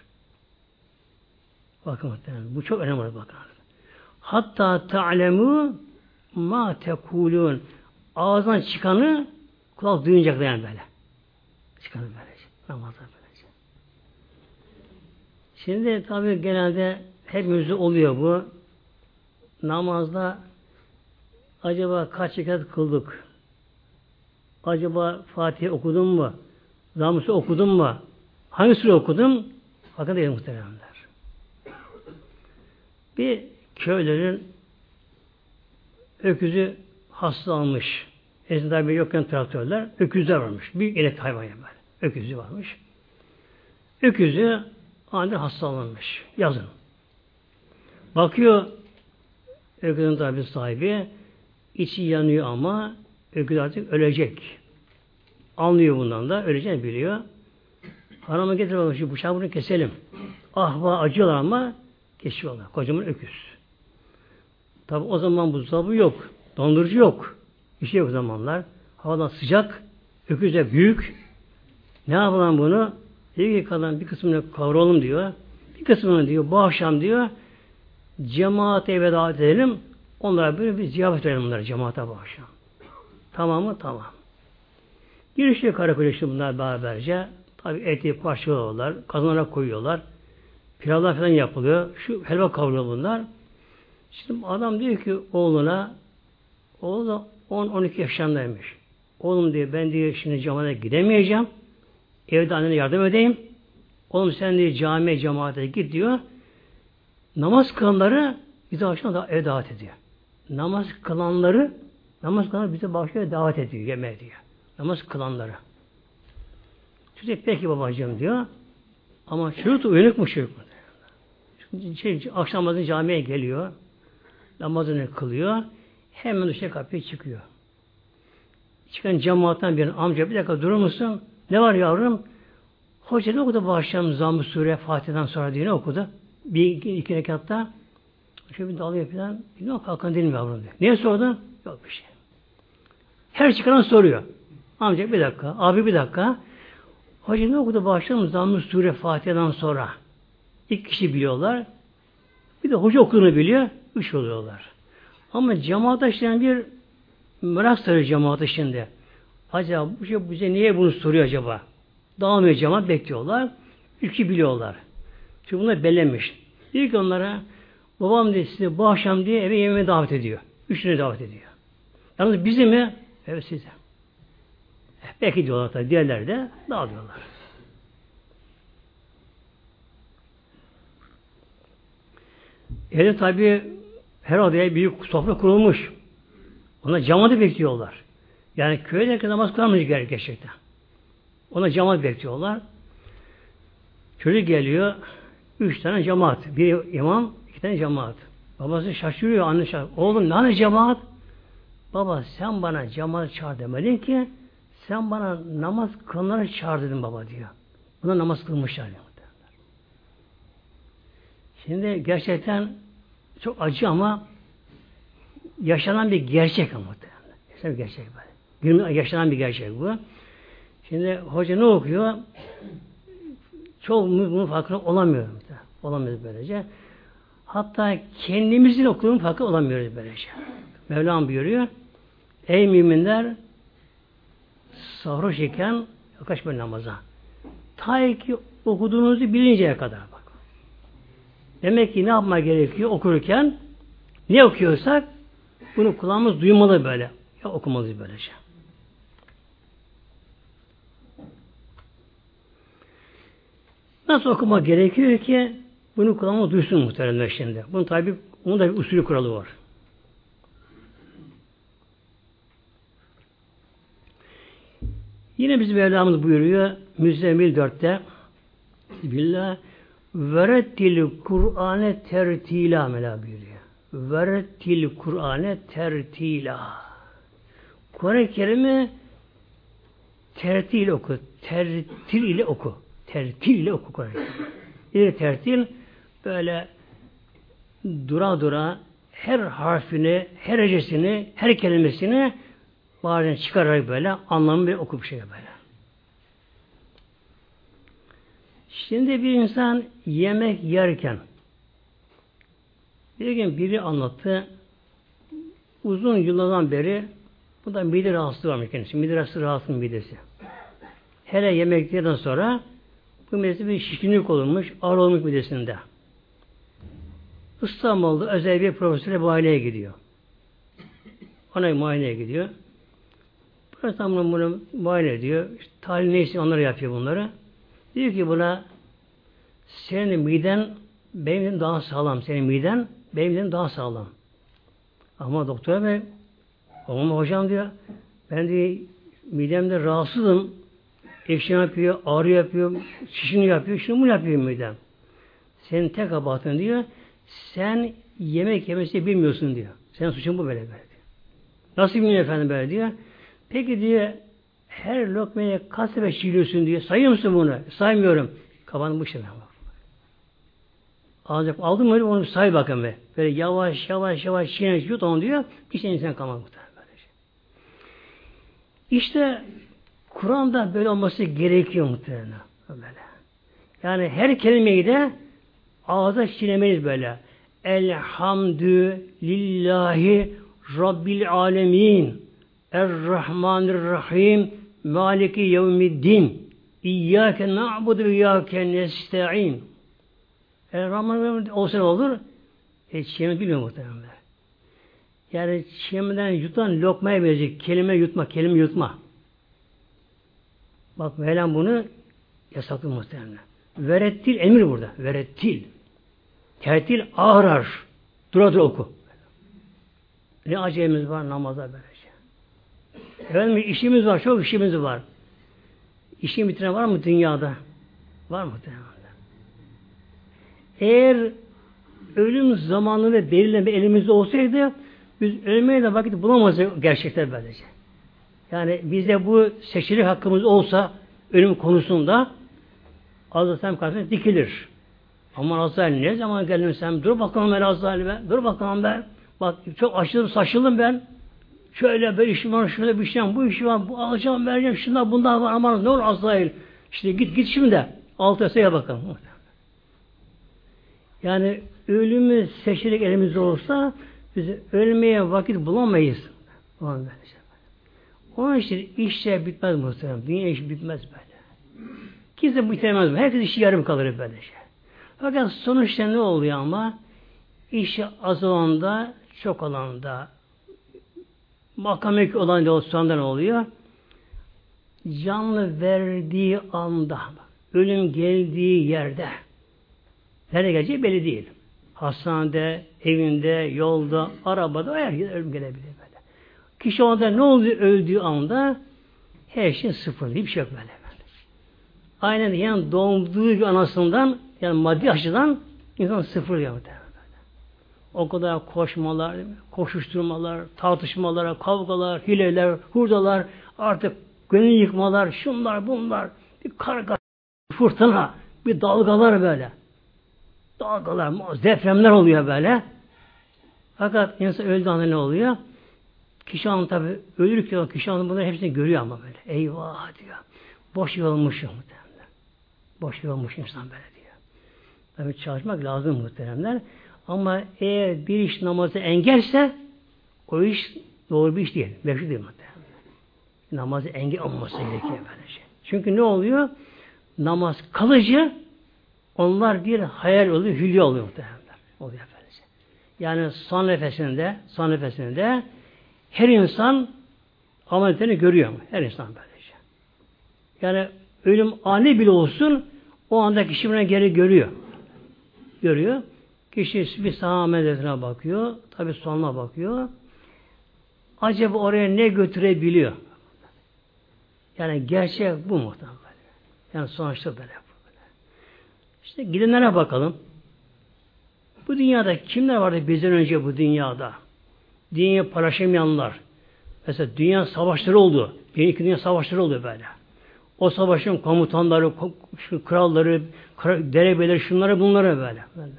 Bakın. Bu çok önemli bakın. Hatta ta'lemu ma tekulun. Ağzından çıkanı kulak duyuncak yani böyle. Çıkanı böylece. Namazda böylece. Şimdi tabi genelde hepimizde oluyor bu. Namazda acaba kaç rekat kıldık? Acaba Fatih okudum mu? Zamusu okudum mu? Hangi sure okudum? Bakın değil muhteremler. Bir köylerin öküzü hastalanmış. Eskiden bir yokken traktörler, öküzler varmış. Büyük elek hayvan böyle. Öküzü varmış. Öküzü aniden hastalanmış. Yazın. Bakıyor öküzün tabi sahibi içi yanıyor ama öküz artık ölecek. Anlıyor bundan da. Öleceğini biliyor. Hanıma getir bakalım şu bıçağı bunu keselim. Ah vah acıyorlar ama kesiyorlar. Kocaman öküz. Tabi o zaman buzdolabı yok. Dondurucu yok. Bir şey yok zamanlar. Havadan sıcak. Öküz de büyük. Ne yapalım bunu? Diyor ki kalan bir kısmını kavralım diyor. Bir kısmını diyor bu akşam diyor cemaate eve davet edelim. Onlara böyle bir ziyafet edelim bunları cemaate bu akşam. Tamam mı? Tamam. Girişiyor karakola işte bunlar beraberce. Tabi eti parçalıyorlar. Kazanlara koyuyorlar. Pilavlar falan yapılıyor. Şu helva kavruluyor bunlar. Şimdi adam diyor ki oğluna oğlu da 10-12 yaşındaymış. Oğlum diyor ben diyor şimdi camiye gidemeyeceğim. Evde annene yardım edeyim. Oğlum sen diyor camiye cemaate git diyor. Namaz kılanları bize akşam da ev davet ediyor. Namaz kılanları namaz kılanları bize başka davet ediyor. Yemeğe diyor. Namaz kılanları. Çocuk peki babacığım diyor. Ama çocuk da uyanık mı çocuk mu? Şey, akşam namazı camiye geliyor. Namazını kılıyor. Hemen dışarı kapıya çıkıyor. Çıkan cemaatten bir amca bir dakika durur musun? Ne var yavrum? Hoca ne okudu bu akşam Zamm-ı Sure Fatiha'dan sonra diye ne okudu? Bir iki, iki rekatta şöyle bir dalıyor falan. Bilmiyorum kalkan değil mi yavrum diyor. Niye sordu? Yok bir şey. Her çıkan soruyor. Amca bir dakika, abi bir dakika. Hoca ne okudu bu akşam Zamm-ı Sure Fatiha'dan sonra? İki kişi biliyorlar. Bir de hoca okuduğunu biliyor. Üç oluyorlar. Ama cemaat şimdi bir merak sarıyor cemaat şimdi. Acaba bu şey bize niye bunu soruyor acaba? Dağılmıyor cemaat bekliyorlar. Ülke biliyorlar. Çünkü bunlar bellemiş. Diyor ki onlara babam diye size bu akşam diye eve yemeğe davet ediyor. Üçüne davet ediyor. Yalnız bizi mi? Evet size. Peki diyorlar tabi. Diğerler de dağılıyorlar. Evde tabi her odaya büyük sofra kurulmuş. Ona cemaati bekliyorlar. Yani köyde herkes namaz kılamayacak gerçekten. Ona cemaat bekliyorlar. Çocuk geliyor. Üç tane cemaat. Bir imam, iki tane cemaat. Babası şaşırıyor, anne şaşırıyor. Oğlum ne cemaat? Baba sen bana cemaat çağır demedin ki sen bana namaz kılanları çağır dedim baba diyor. Buna namaz kılmışlar. Diyor. Şimdi gerçekten çok acı ama yaşanan bir gerçek ama. Yaşanan bir gerçek böyle. Yaşanan bir gerçek bu. Şimdi hoca ne okuyor? Çok bunun farkında olamıyor. Olamıyoruz böylece. Hatta kendimizin okuduğun farkı olamıyoruz böylece. Mevlam buyuruyor. Ey müminler sarhoş iken yaklaşmayın namaza. Ta ki okuduğunuzu bilinceye kadar bak. Demek ki ne yapma gerekiyor okurken ne okuyorsak bunu kulağımız duymalı böyle. Ya okumalıyız böylece. Nasıl okuma gerekiyor ki bunu kulağımız duysun muhteremler şimdi. Bunun tabi bunun da bir usulü kuralı var. Yine bizim Mevlamız buyuruyor Müzzemmil 4'te Bismillah Verettil Kur'ane tertila Mela buyuruyor. Verettil Kur'ane tertila. Kur'an-ı Kerim'i tertil oku. Tertil ile oku. Tertil oku Kur'an-ı Kerim'i. tertil böyle dura dura her harfini, her hecesini, her kelimesini bazen çıkararak böyle anlamı bir oku bir şey böyle. Şimdi bir insan yemek yerken bir gün biri anlattı uzun yıllardan beri bu da mide rahatsızlığı var kendisi. Mide rahatsızlığı rahatsız midesi. Hele yemeklerden sonra bu midesi bir şişkinlik olmuş, ağır olmuş midesinde. İstanbul'da özel bir profesöre muayeneye gidiyor. Ona muayeneye gidiyor. Profesör bunu muayene ediyor. İşte, tahlil neyse onları yapıyor bunları. Diyor ki buna senin miden benim daha sağlam. Senin miden benim daha sağlam. Ama doktor bey ama hocam diyor ben de midemde rahatsızım. Ekşim yapıyor, ağrı yapıyor, şişini yapıyor, şunu mu yapıyor midem? Senin tek abatın diyor, sen yemek yemesi bilmiyorsun diyor. Sen suçun bu böyle böyle diyor. Nasıl bilmiyor efendim böyle diyor. Peki diyor, her lokmaya kaç sefer çiğliyorsun diyor. Sayıyor musun bunu? Saymıyorum. Kafanı bu. Alacak aldım öyle onu say bakın be. Böyle yavaş yavaş yavaş çiğne yut onu diyor. Şey insan kalmaz muhtemelen. İşte Kur'an'da böyle olması gerekiyor muhtemelen. Böyle. Yani her kelimeyi de ağza çiğnemeyiz böyle. Elhamdü lillahi rabbil alemin Errahmanirrahim Maliki yevmiddin İyyâke na'budu iyyâke nesta'in Rahman olsa ne olur? E, çiğneme bilmiyor muhtemelen. Yani çiğnemeden yutan lokmaya benziyor. Kelime yutma, kelime yutma. Bak Mevlam bunu yasaklıyor muhtemelen. Verettil emir burada. Verettil. Tertil ağrar. Dura dura oku. Ne acelemiz var namaza böylece. Efendim işimiz var, çok işimiz var. İşini bitiren var mı dünyada? Var mı muhtemelen? Eğer ölüm zamanını belirleme elimizde olsaydı biz ölmeye de vakit bulamazdık gerçekten böylece. Yani bize bu seçilik hakkımız olsa ölüm konusunda Hazreti karşısında dikilir. Ama Azrail ne zaman geldim dur bakalım ben Azrail be, dur bakalım ben. Bak çok açıldım saçıldım ben. Şöyle bir işim var, şöyle bir işim bu işim var, bu alacağım, vereceğim, şunlar bunlar var, aman ne olur Azrail. İşte git git şimdi de. Altı sayıya bakalım. Yani ölümü seçerek elimizde olsa biz ölmeye vakit bulamayız. Onun için işler bitmez muhtemelen. Dünya iş bitmez böyle. Kimse bitiremez. Herkes işi yarım kalır böyle şey. Fakat sonuçta ne oluyor ama? İşi az olanda, çok olanda, makam ek olan olsanda ne oluyor? Canlı verdiği anda, ölüm geldiği yerde, Nereye geleceği belli değil. Hastanede, evinde, yolda, arabada her yerde ölüm gelebilir Kişi onda ne oldu öldüğü anda her şey sıfır. Hiçbir şey yok böyle. Aynen yani doğduğu anasından yani maddi açıdan insan sıfır ya böyle. O kadar koşmalar, koşuşturmalar, tartışmalar, kavgalar, hileler, hurdalar, artık gönül yıkmalar, şunlar bunlar, bir karga, fırtına, bir dalgalar böyle dalgalar, depremler oluyor böyle. Fakat insan öldü anda ne oluyor? Kişi anı tabi ölürken kişi anı bunları hepsini görüyor ama böyle. Eyvah diyor. Boş yorulmuşum muhtemelen. Boş olmuş insan böyle diyor. Tabi çalışmak lazım muhteremler. Ama eğer bir iş namazı engelse o iş doğru bir iş değil. Meşru değil muhteremler. Namazı engel olması gerekiyor böylece. Çünkü ne oluyor? Namaz kalıcı onlar bir hayal oluyor, hülya oluyor muhteremler. Oluyor böylece. Yani son nefesinde, son nefesinde her insan ameliyatını görüyor mu? Her insan böylece. Yani ölüm ani bile olsun o anda kişi buna geri görüyor. Görüyor. Kişi bir sağa ameliyatına bakıyor. Tabi sonuna bakıyor. Acaba oraya ne götürebiliyor? Yani gerçek bu muhtemelen. Yani sonuçta böyle. İşte gidenlere bakalım. Bu dünyada kimler vardı bizden önce bu dünyada? Dünyayı paylaşamayanlar. Mesela dünya savaşları oldu. Bir iki dünya savaşları oldu böyle. O savaşın komutanları, kralları, derebeleri, şunları bunları böyle. böyle.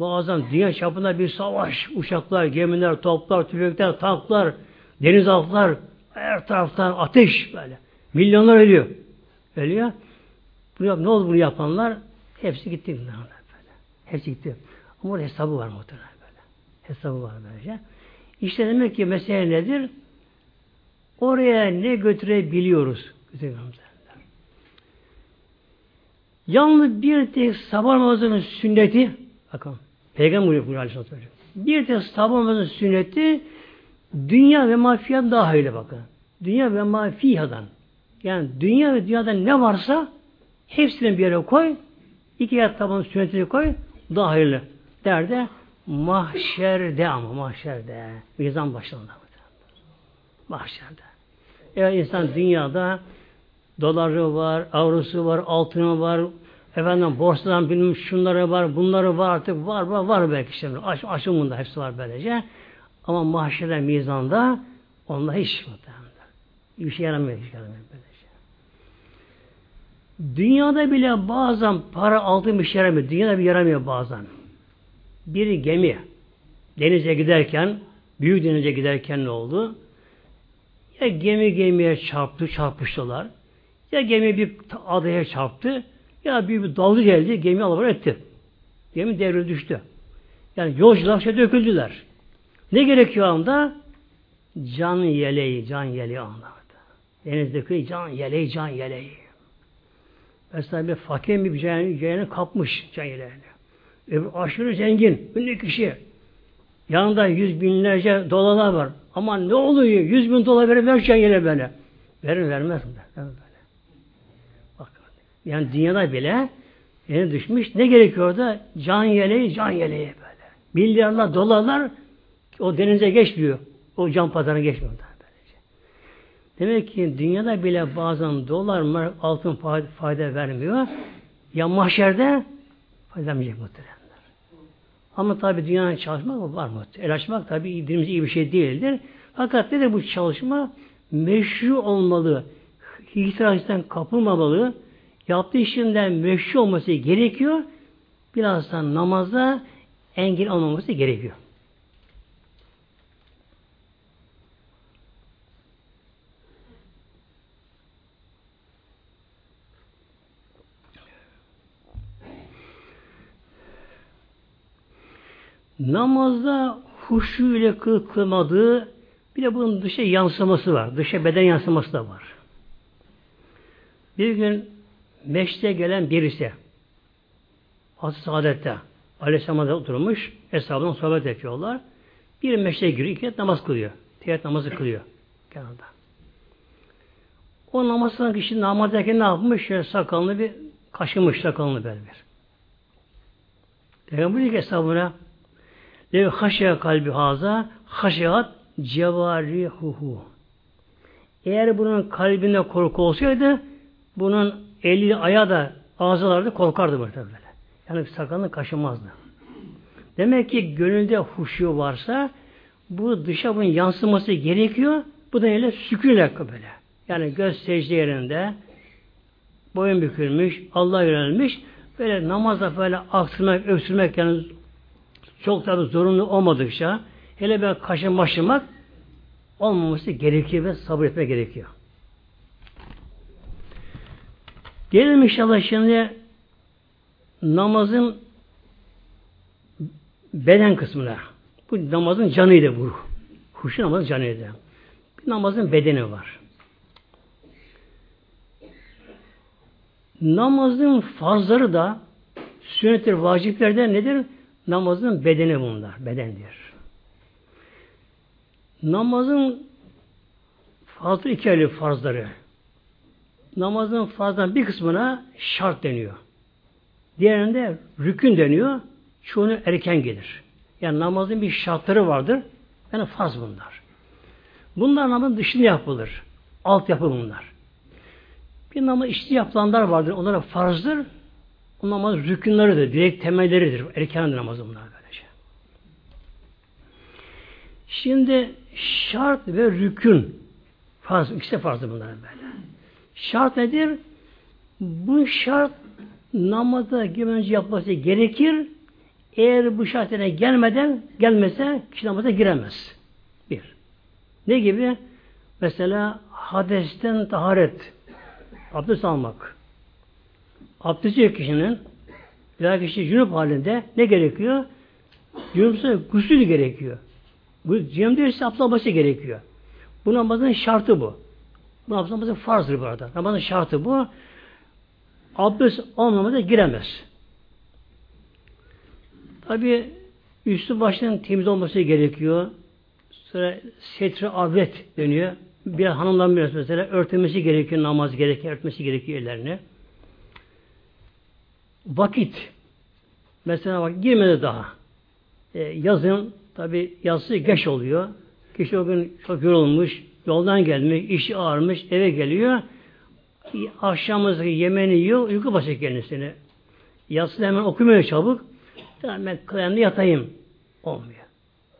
Bazen dünya çapında bir savaş, uçaklar, gemiler, toplar, tüfekler, tanklar, denizaltılar, her taraftan ateş böyle. Milyonlar ölüyor. Ölüyor. Bunu, ne oldu bunu yapanlar? Hepsi gitti. Böyle. Hepsi gitti. Ama orada hesabı var muhtemelen böyle. Hesabı var böylece. İşte demek ki mesele nedir? Oraya ne götürebiliyoruz? Yalnız bir tek sabah namazının sünneti bakın Peygamber buyuruyor Aleyhisselatü Bir tek sabah namazının sünneti dünya ve mafiyan daha hayırlı bakın. Dünya ve mafiyadan. Yani dünya ve dünyada ne varsa hepsini bir yere koy. iki yat tabanın sünnetini koy. Daha hayırlı. Derde mahşerde ama mahşerde. Mizan başlarında. Mahşerde. Eğer insan dünyada doları var, avrosu var, altını var, efendim borsadan bilmem şunları var, bunları var artık var var var belki işte. Aş, aşımında hepsi var böylece. Ama mahşerde mizanda onunla hiç muhtemelen. Bir şey yaramıyor, hiç yaramıyor böylece. Dünyada bile bazen para altın bir şey yaramıyor. Dünyada bir yaramıyor bazen. Bir gemi denize giderken, büyük denize giderken ne oldu? Ya gemi gemiye çarptı, çarpıştılar. Ya gemi bir adaya çarptı. Ya bir, bir dalga geldi, gemi alıver etti. Gemi devre düştü. Yani yolcular şey döküldüler. Ne gerekiyor anda? Can yeleği, can yeleği anlarda. Denizdeki can yeleği, can yeleği. Mesela bir fakir bir yeleğini kapmış can yeleğini. Öbür aşırı zengin, ünlü kişi. Yanında yüz binlerce dolarlar var. Ama ne oluyor? Yüz bin dolar verir ver yine böyle. Verir vermez mi? Böyle. Bak. Yani dünyada bile yeni düşmüş. Ne gerekiyor da? Can yeleği, can yeleği böyle. Milyarlar, dolarlar o denize geçmiyor. O can pazarına geçmiyor. Böylece. Demek ki dünyada bile bazen dolar, altın fayda vermiyor. Ya mahşerde fayda vermeyecek muhtemelen. Ama tabi dünyanın çalışmak var mı? El açmak tabi dinimiz iyi bir şey değildir. Fakat ne de bu çalışma meşru olmalı. İhtirastan kapılmamalı. Yaptığı işinden meşru olması gerekiyor. Birazdan namaza engel olmaması gerekiyor. Namazda huşu ile kıl kılmadığı bir de bunun dışa yansıması var. Dışa beden yansıması da var. Bir gün meşte gelen birisi Hazreti Saadet'te Aleyhisselam'da oturmuş hesabından sohbet yapıyorlar. Bir meşte giriyor, iki namaz kılıyor. Teyit namazı kılıyor kenarda. O namazdan kişi namazdaki ne yapmış? Şöyle sakalını bir kaşımış sakalını böyle bir. Peygamber diyor ki hesabına Lev haşya kalbi haza haşyat cevarihuhu. Eğer bunun kalbinde korku olsaydı bunun eli ayağı da ağzaları korkardı böyle böyle. Yani sakalını kaşımazdı. Demek ki gönülde huşu varsa bu dışa bunun yansıması gerekiyor. Bu da öyle sükürle böyle. Yani göz secde yerinde boyun bükülmüş, Allah yönelmiş böyle namazda böyle aksırmak, öksürmek yani çok tabi zorunlu olmadıkça hele bir kaşın başlamak olmaması gerekiyor ve sabır etmek gerekiyor. Gelelim inşallah şimdi namazın beden kısmına. Bu namazın canıydı bu. Huşu namazın canıydı. Bir namazın bedeni var. Namazın farzları da sünnettir, vaciplerden nedir? Namazın bedeni bunlar. Bedendir. Namazın fazla iki ayrı farzları. Namazın farzdan bir kısmına şart deniyor. Diğerinde rükün deniyor. Çoğunu erken gelir. Yani namazın bir şartları vardır. Yani farz bunlar. Bunlar namazın dışında yapılır. Altyapı bunlar. Bir namaz içli yapılanlar vardır. Onlara farzdır. O namaz rükünleridir. Direkt temelleridir. Erken namazı bunlar böylece. Şimdi şart ve rükün farz, ikisi de farzdır bunlar böyle. Şart nedir? Bu şart namaza girmeden önce yapması gerekir. Eğer bu şartına gelmeden gelmese kişi namaza giremez. Bir. Ne gibi? Mesela hadesten taharet. Abdest almak. Abdest yok kişinin. Veya kişi cünüp halinde ne gerekiyor? Cünüpse gusül gerekiyor. Cünüp değilse abdest alması gerekiyor. Bu namazın şartı bu. Bu namazın farzdır bu arada. Namazın şartı bu. Abdest almamada giremez. Tabi üstü başının temiz olması gerekiyor. Sonra setre avret dönüyor. Bir hanımdan biraz mesela örtmesi gerekiyor, namaz gerekiyor, örtmesi gerekiyor ellerini. Vakit. Mesela bak girmedi daha. Ee, yazın tabi yazısı geç oluyor. Kişi o gün çok yorulmuş, yoldan gelmiş, işi ağırmış, eve geliyor. Akşamızı yemeğini yiyor, uyku basıyor kendisini. Yatsıda hemen okumuyor çabuk. Tamam ben kıyamda yatayım. Olmuyor.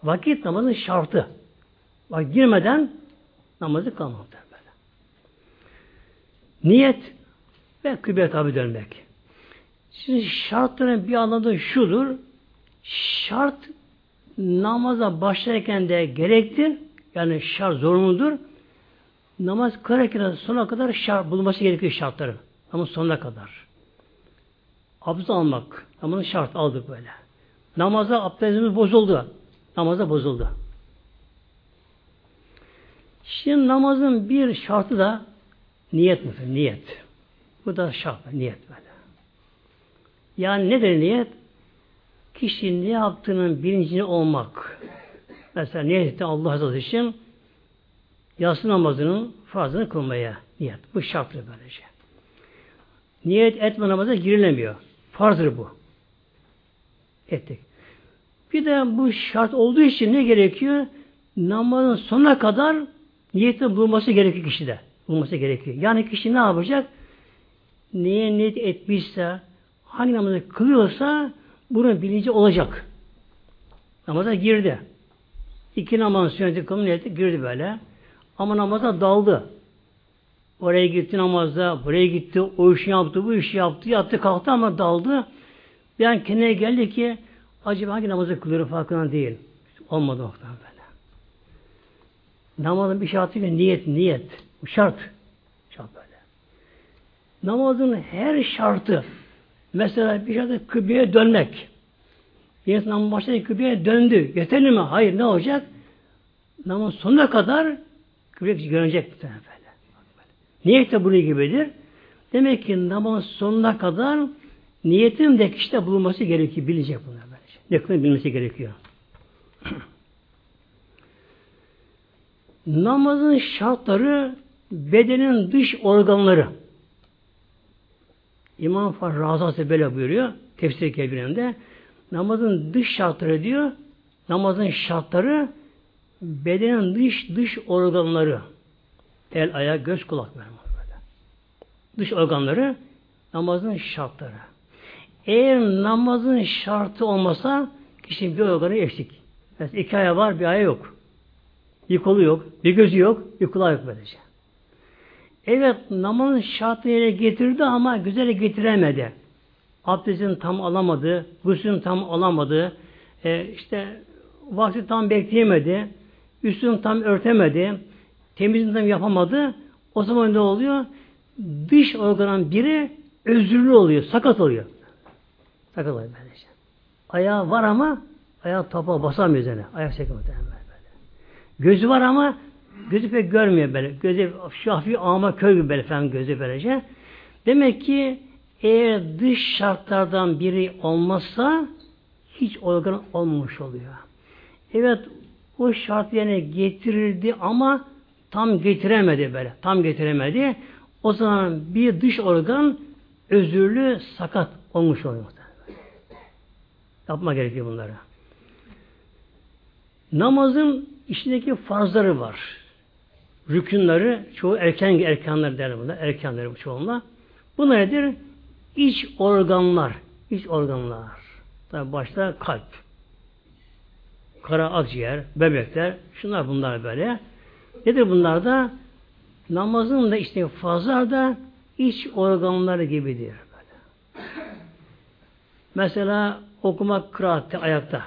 Vakit namazın şartı. Bak girmeden namazı kalmadı böyle. Niyet ve kıble tabi dönmek. Şimdi şartların bir anlamda şudur. Şart namaza başlarken de gerektir. Yani şart zorunludur. Namaz kılarken sona kadar şart bulması gerekiyor şartları. Ama sonuna kadar. Abdest almak. Namazın şart aldık böyle. Namaza abdestimiz bozuldu. Namaza bozuldu. Şimdi namazın bir şartı da niyet mi? Niyet. Bu da şart. Niyet böyle. Yani nedir niyet? Kişi ne yaptığının bilincini olmak. Mesela niyet etti Allah razı için yatsı namazının farzını kılmaya niyet. Bu şarttır böylece. Niyet etme namaza girilemiyor. Farzdır bu. Ettik. Bir de bu şart olduğu için ne gerekiyor? Namazın sonuna kadar niyetin bulması gerekiyor kişide. Bulması gerekiyor. Yani kişi ne yapacak? Neye niyet etmişse, hangi namazı kılıyorsa bunun bilinci olacak. Namaza girdi. İki namaz sünneti kılın niyeti girdi böyle. Ama namaza daldı. Oraya gitti namazda, buraya gitti, o işi yaptı, bu işi yaptı, yattı, kalktı ama daldı. An kendine geldi ki acaba hangi namazı kılıyorum farkında değil. Olmadı muhtemelen böyle. Namazın bir şartı bir niyet, niyet. Bu şart. Şart böyle. Namazın her şartı mesela bir şartı kıbleye dönmek. Bir namaz başladı kıbleye döndü. Yeterli mi? Hayır. Ne olacak? Namaz sonuna kadar kıbleye böyle. Niyet de bunun gibidir. Demek ki namaz sonuna kadar niyetin de kişide bulunması gerekiyor. Bilecek bunlar böylece. Yakını bilmesi gerekiyor. Namazın şartları bedenin dış organları. İmam Fahri Razası böyle buyuruyor. Tefsir kebirinde. Namazın dış şartları diyor. Namazın şartları bedenin dış dış organları. El, ayak, göz, kulak. Dış organları namazın şartları. Eğer namazın şartı olmasa kişinin bir organı eksik. Mesela iki ayağı var, bir ayağı yok. Bir kolu yok, bir gözü yok, bir kulağı yok böylece. Evet namazın şartını yere getirdi ama güzel getiremedi. Abdestin tam alamadı, gusülün tam alamadı, e, işte vakti tam bekleyemedi, üstünü tam örtemedi, temizliğini tam yapamadı. O zaman ne oluyor? Dış organın biri özürlü oluyor, sakat oluyor. Sakat oluyor böylece. Ayağı var ama ayağı topa basamıyor üzerine. Ayak çekemiyor böyle. Gözü var ama gözü pek görmüyor böyle. Gözü şahfi ama köy gibi böyle falan gözü böylece. Demek ki eğer dış şartlardan biri olmazsa hiç organ olmamış oluyor. Evet o şart yerine getirildi ama tam getiremedi böyle. Tam getiremedi. O zaman bir dış organ özürlü sakat olmuş oluyor. Yapma gerekiyor bunları. Namazın içindeki farzları var. Rükünleri, çoğu erken erkanlar der bunlar. Erkanları çoğunla. Bu nedir? İç organlar. İç organlar. Tabi başta kalp. Kara akciğer, bebekler, şunlar bunlar böyle. Nedir bunlar da? Namazın da işte fazla da iç organları gibidir. Böyle. Mesela okumak kıraatte ayakta.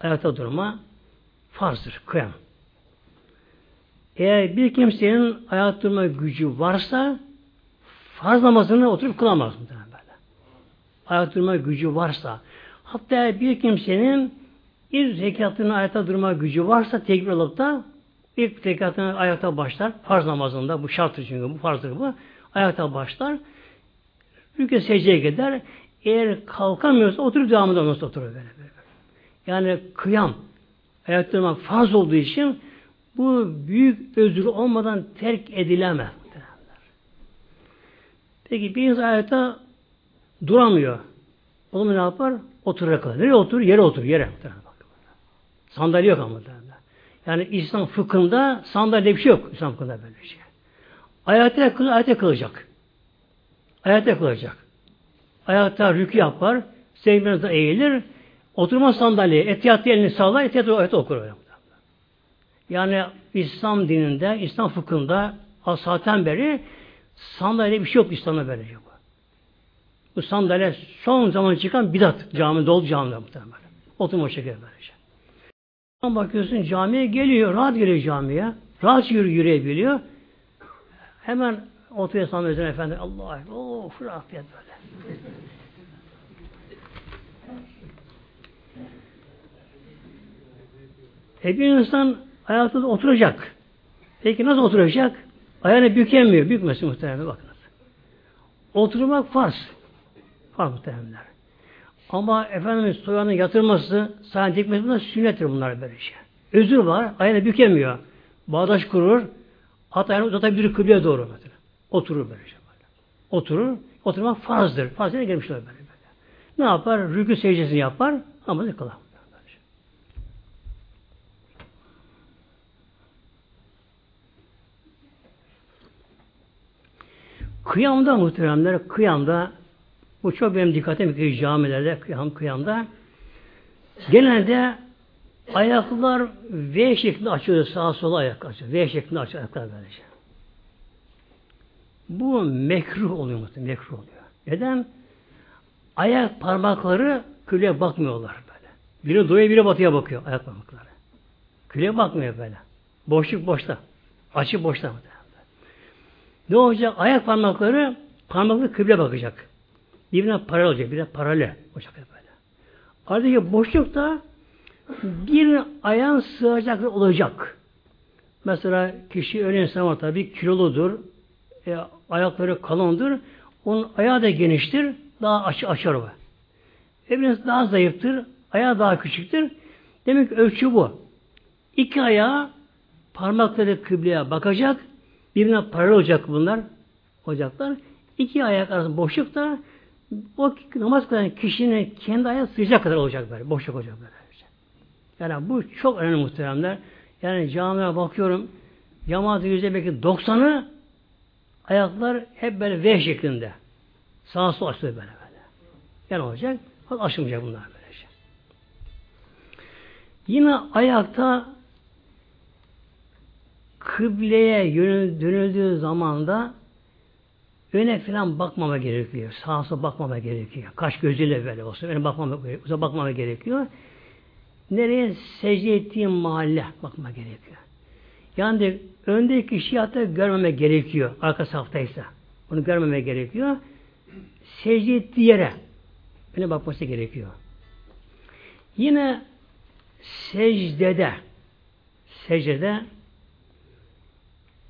Ayakta durma farzdır, kıyam. Eğer bir kimsenin ayakta durma gücü varsa farz namazını oturup kılamaz. Böyle. Ayakta durma gücü varsa hatta bir kimsenin bir rekatının ayakta durma gücü varsa tekbir alıp da ilk rekatını ayakta başlar. Farz namazında bu şarttır çünkü bu farzdır bu. Ayakta başlar. Rükü secdeye gider. Eğer kalkamıyorsa oturup devam eder. Nasıl oturur böyle, böyle. Yani kıyam ayakta durmak farz olduğu için bu büyük özür olmadan terk edilemez. Peki bir insan ayakta duramıyor. O zaman ne yapar? Oturarak kalır. Nereye oturur? Yere oturur. Yere. Sandalye yok ama. Yani İslam fıkhında sandalye bir şey yok. İslam fıkhında böyle bir şey. Ayakta, ayakta kılacak. Ayakta kılacak. Ayakta rükü yapar. Sevmenize eğilir. Oturma sandalyeye, etiyatı elini sağlar, etiyatı ayet okur. Yani İslam dininde, İslam fıkhında asaten beri sandalye bir şey yok İslam'da böyle yok. Bu sandalye son zaman çıkan bidat. Cami dolu camide muhtemelen. Oturma şekilde böylece. Bakıyorsun camiye geliyor, rahat geliyor camiye. Rahat yürü, yürüyebiliyor. Hemen oturuyor üzerine efendi. Allah, of, rahat böyle. E bir insan ayakta oturacak. Peki nasıl oturacak? Ayağını bükemiyor. Bükmesin muhtemelen bakınız. Oturmak farz. Farz muhtemelen. Ama Efendimiz soyanın yatırması, sahne dikmesi bunlar sünnettir bunlar böyle şey. Özür var, ayağını bükemiyor. Bağdaş kurur, at ayağını uzatabilir kıbleye doğru mesela. Oturur böyle şey. Böyle. Oturur, oturmak farzdır. Farzına gelmişler böyle böyle. Ne yapar? Rükü secdesini yapar, ama ne kılar. Kıyamda muhteremler, kıyamda bu çok benim dikkatimi çekiyor camilerde, kıyam, kıyamda. Genelde ayaklar V şeklinde açılıyor, sağa sola ayak açıyor. V şeklinde açıyor ayaklar böylece. Bu mekruh oluyor muhtemelen, mekruh oluyor. Neden? Ayak parmakları küle bakmıyorlar böyle. Biri doğuya biri batıya bakıyor ayak parmakları. Küle bakmıyor böyle. Boşluk boşta. Açı boşta mı? Ne olacak? Ayak parmakları parmakları kıble bakacak. Birbirine paralel olacak. Birbirine paralel olacak böyle. Aradaki boşluk da bir ayağın sığacak olacak. Mesela kişi öyle insan var tabi kiloludur. E, ayakları kalındır. Onun ayağı da geniştir. Daha aç, açar o. Öbürünüz daha zayıftır. Ayağı daha küçüktür. Demek ki ölçü bu. İki ayağı parmakları kıbleye bakacak. Birbirine paralel olacak bunlar. Olacaklar. İki ayak arasında boşluk da o namaz kılan kişinin kendi ayağı sıcak kadar olacak böyle. Boşluk olacak böyle. Yani bu çok önemli muhteremler. Yani camiye bakıyorum cemaatin yüzde belki 90'ı ayaklar hep böyle V şeklinde. Sağa sola açılıyor böyle böyle. Yani olacak. Açılmayacak bunlar böylece. Yine ayakta kıbleye dönüldüğü zaman da öne falan bakmama gerekiyor. Sağa sola bakmama gerekiyor. Kaş gözüyle böyle olsun. Öne bakmama, uza bakmama gerekiyor. Nereye secde ettiğim mahalle bakmama gerekiyor. Yani öndeki kişiyi hatta görmeme gerekiyor. Arka saftaysa. Onu görmeme gerekiyor. secde ettiği yere öyle bakması gerekiyor. Yine secdede secdede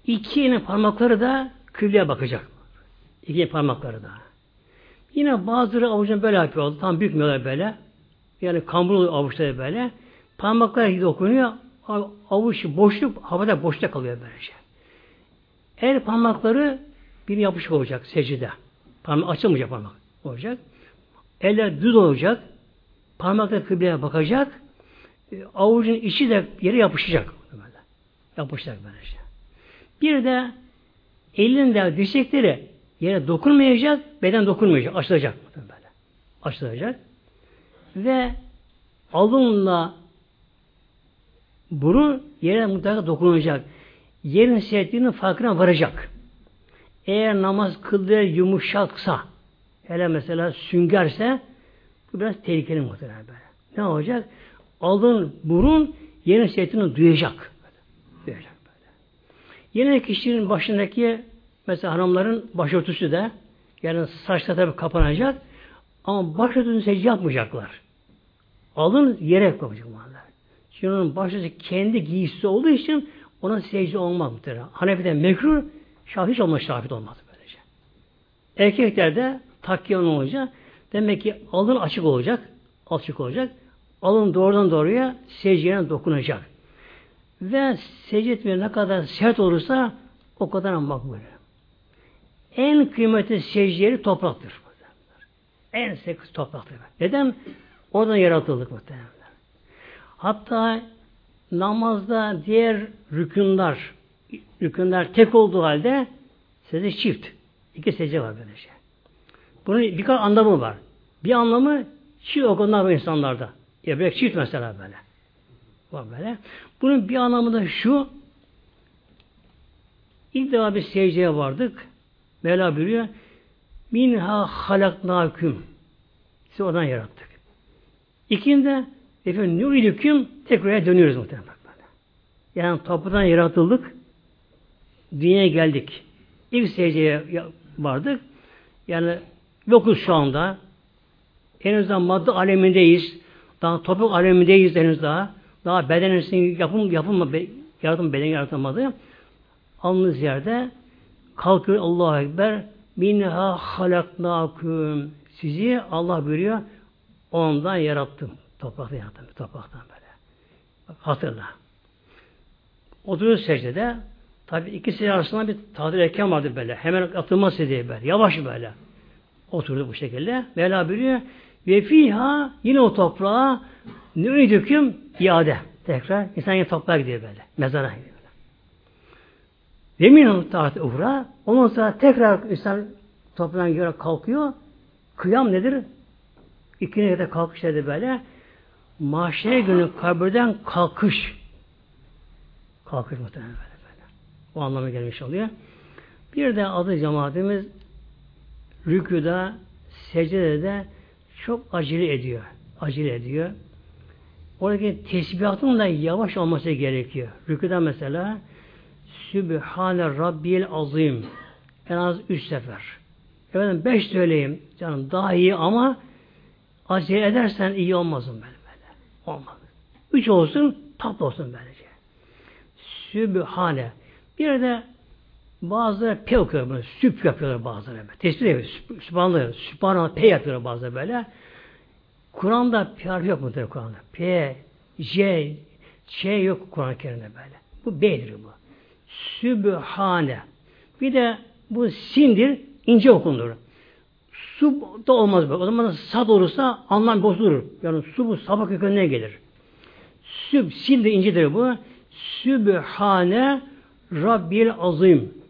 iki yine parmakları da kıbleye bakacak. İki parmakları da. Yine bazıları avucunu böyle yapıyor. Tam bükmüyorlar böyle. Yani kambur avuçları böyle. Parmaklar dokunuyor. Avuç boşluk, havada boşta kalıyor böylece. El parmakları bir yapışık olacak secde. Parmak açılmayacak parmak olacak. Eller düz olacak. Parmaklar kıbleye bakacak. E, avucun içi de yere yapışacak. Yapışacak böylece. Bir de elin de dirsekleri yere dokunmayacak, beden dokunmayacak, açılacak. Böyle. Açılacak. Ve alınla burun yere mutlaka dokunacak. Yerin sertliğinin farkına varacak. Eğer namaz kıldığı yumuşaksa, hele mesela süngerse, bu biraz tehlikeli muhtemelen böyle. Ne olacak? Alın burun yerin sertliğini duyacak. Yine kişinin başındaki mesela hanımların başörtüsü de yani saçta tabi kapanacak ama başörtüsünü secde yapmayacaklar. Alın yere koyacaklar. Çünkü onun başörtüsü kendi giysisi olduğu için ona secde olmaz muhtemelen. Hanefi'de mekruh, şahit olmaz, şahit olmaz böylece. Erkeklerde takkiyon olacak. Demek ki alın açık olacak. Açık olacak. Alın doğrudan doğruya secdeye dokunacak. Ve secde etmeye ne kadar sert olursa o kadar makbul. En kıymetli secde topraktır. En sekız topraktır. Neden? Oradan yaratıldık muhtemelen. Hatta namazda diğer rükünler rükünler tek olduğu halde secde çift. İki secde var böylece. Bunun birkaç anlamı var. Bir anlamı çift okunlar bu insanlarda. Ya çift mesela böyle. Var böyle. Bunun bir anlamı da şu. İlk defa bir secdeye vardık. Mevla buyuruyor. Minha halaknaküm. Sizi oradan yarattık. İkinde efendim nuridüküm tekrar dönüyoruz muhtemelen. Yani topraktan yaratıldık. Dünyaya geldik. İlk secdeye vardık. Yani yokuz şu anda. Henüz daha madde alemindeyiz. Daha toprak alemindeyiz henüz daha. Daha bedenimizin yapım, yapılma, yaratım beden yaratılmadı. Alnınız yerde kalkıyor Allahu Ekber minha halaknakum sizi Allah buyuruyor ondan yarattım. Topraktan yarattım. Topraktan böyle. Bak, hatırla. Oturuyor secdede tabi iki secde arasında bir tadir erken vardı böyle. Hemen atılmaz diye böyle. Yavaş böyle. Oturdu bu şekilde. Mevla buyuruyor ve fiha yine o toprağa nü'ü döküm iade. Tekrar insan yine toprağa gidiyor böyle. Mezara gidiyor. Ve minhum taat uhra. Ondan sonra tekrar insan toprağına göre kalkıyor. Kıyam nedir? İkine de kalkış dedi böyle. Mahşere günü kabirden kalkış. Kalkış muhtemelen böyle böyle. O anlamı gelmiş oluyor. Bir de adı cemaatimiz rüküda, secdede de çok acele ediyor. Acele ediyor. Oradaki tesbihatın da yavaş olması gerekiyor. Rüküda mesela Sübhane Rabbil Azim. En az üç sefer. Efendim beş söyleyeyim canım daha iyi ama acele edersen iyi olmaz mı böyle böyle. Olmaz. Üç olsun tatlı olsun böylece. Sübhane. Bir de bazıları P okuyor bunu. Süp yapıyorlar bazıları. Böyle. Tesbih yapıyor. Sübhanallah. Sübhanallah P yapıyorlar bazıları böyle. Kur'an'da P harfi yok mu Kur'an'da? P, J, Ç yok Kur'an-ı Kerim'de böyle. Bu B'dir bu. Sübhane. Bir de bu sindir ince okunur. Su da olmaz böyle. O zaman sad olursa anlam bozulur. Yani su bu sabah kökenine gelir. Süb, sin de incedir bu. Sübhane Rabbil azim.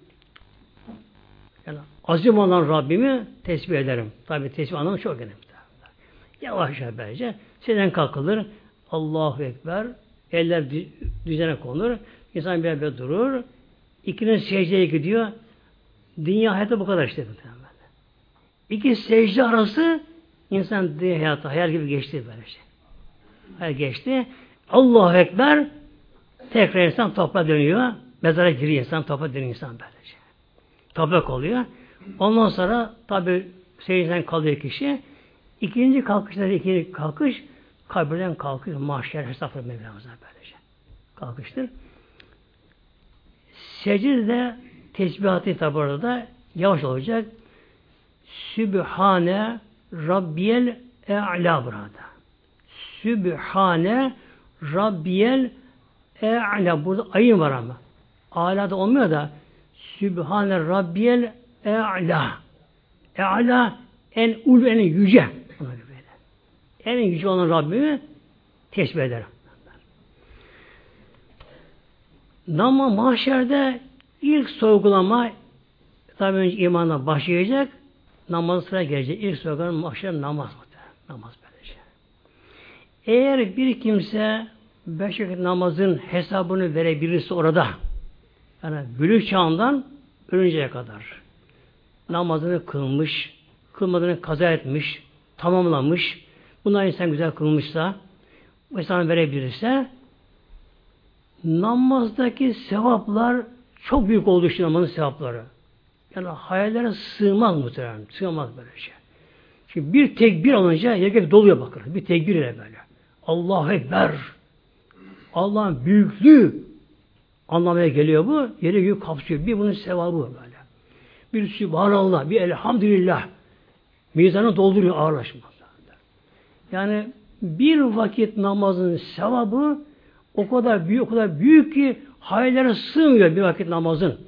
Azim olan Rabbimi tesbih ederim. Tabi tesbih anlamı çok önemli. Yavaş böylece. Seden kalkılır. Allahu Ekber. Eller düzene konur. İnsan bir durur. İkinin secdeye gidiyor. Dünya hayatı bu kadar işte. İki secde arası insan dünya hayatı hayal gibi geçti böyle şey. Hayal geçti. Allahu Ekber tekrar insan toprağa dönüyor. Mezara giriyor insan toprağa dönüyor insan böylece. Toprak oluyor. Ondan sonra tabi secdeden kalıyor kişi. İkinci kalkışta ikinci kalkış kabirden kalkıyor. Mahşer hesapları Mevlamız'a böylece. Kalkıştır. Secde de tesbihatı tabi orada da yavaş olacak. Sübhane Rabbiyel E'la burada. Sübhane Rabbiyel E'la. Burada ayın var ama. Ala da olmuyor da Sübhane Rabbiyel E'la. E'la en ulu en yüce. En yüce olan Rabbimi tesbih eder. Nama mahşerde ilk sorgulama tabi önce imanla başlayacak namaz sıra gelecek. İlk sorgulama mahşer namaz Namaz böylece. Eğer bir kimse beş vakit namazın hesabını verebilirse orada yani bülük çağından ölünceye kadar namazını kılmış, kılmadığını kaza etmiş, tamamlamış, bunlar insan güzel kılmışsa, bu insan verebilirse, namazdaki sevaplar çok büyük olduğu için namazın sevapları. Yani hayallere sığmaz muhtemelen. Sığmaz böyle şey. Şimdi bir tekbir alınca yergek doluyor bakın. Bir tekbir ile böyle. Allahu Ekber. Allah'ın büyüklüğü anlamaya geliyor bu. Yeri göğü kapsıyor. Bir bunun sevabı böyle. Bir Sübhanallah, bir Elhamdülillah. Mizanı dolduruyor ağırlaşmaz. Yani bir vakit namazın sevabı o kadar büyük, o kadar büyük ki hayallere sığmıyor bir vakit namazın.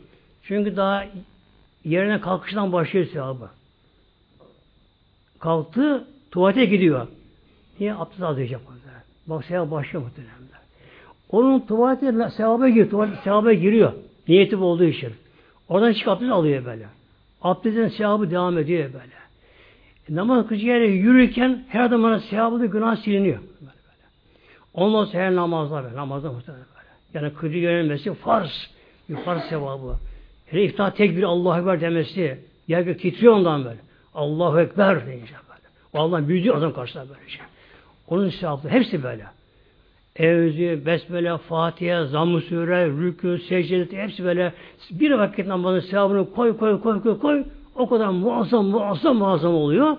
Çünkü daha yerine kalkıştan başlıyor sevabı. Kalktı, tuvalete gidiyor. Niye? Abdest alacak. Bak sevap başlıyor muhtemelen. Onun tuvalete sevaba giriyor. Tuvalete sevaba giriyor. Niyeti olduğu için. Oradan çıkıp alıyor böyle. Abdestin sevabı devam ediyor böyle. E, namaz kıcı yere yürürken her zaman sevabı günah siliniyor. Böyle böyle. Ondan her namazda böyle. Namazda muhtemelen böyle. Yani kıcı yönelmesi farz. Bir farz sevabı. Hele iftihar tekbir Allahu Ekber demesi. Yer titriyor ondan böyle. Allahu Ekber deyince böyle. O Allah'ın büyüdüğü adam karşısında böyle şey. Onun sevabı hepsi böyle. Evzi, Besmele, Fatiha, Zamm-ı Sure, Rükû, Secde, hepsi böyle bir vakit namazın sevabını koy koy koy koy koy o kadar muazzam muazzam muazzam oluyor.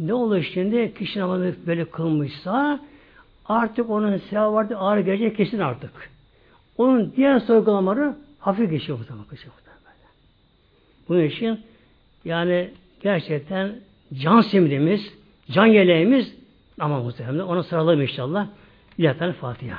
Ne oluyor şimdi? Kişi namazı böyle kılmışsa artık onun sevabı vardı ağır gelecek kesin artık. Onun diğer sorgulamaları hafif geçiyor bu zaman. Geçiyor bu. Bunun için yani gerçekten can simidimiz, can yeleğimiz ama muhtemelen onu sıralım inşallah. İlahi Fatiha.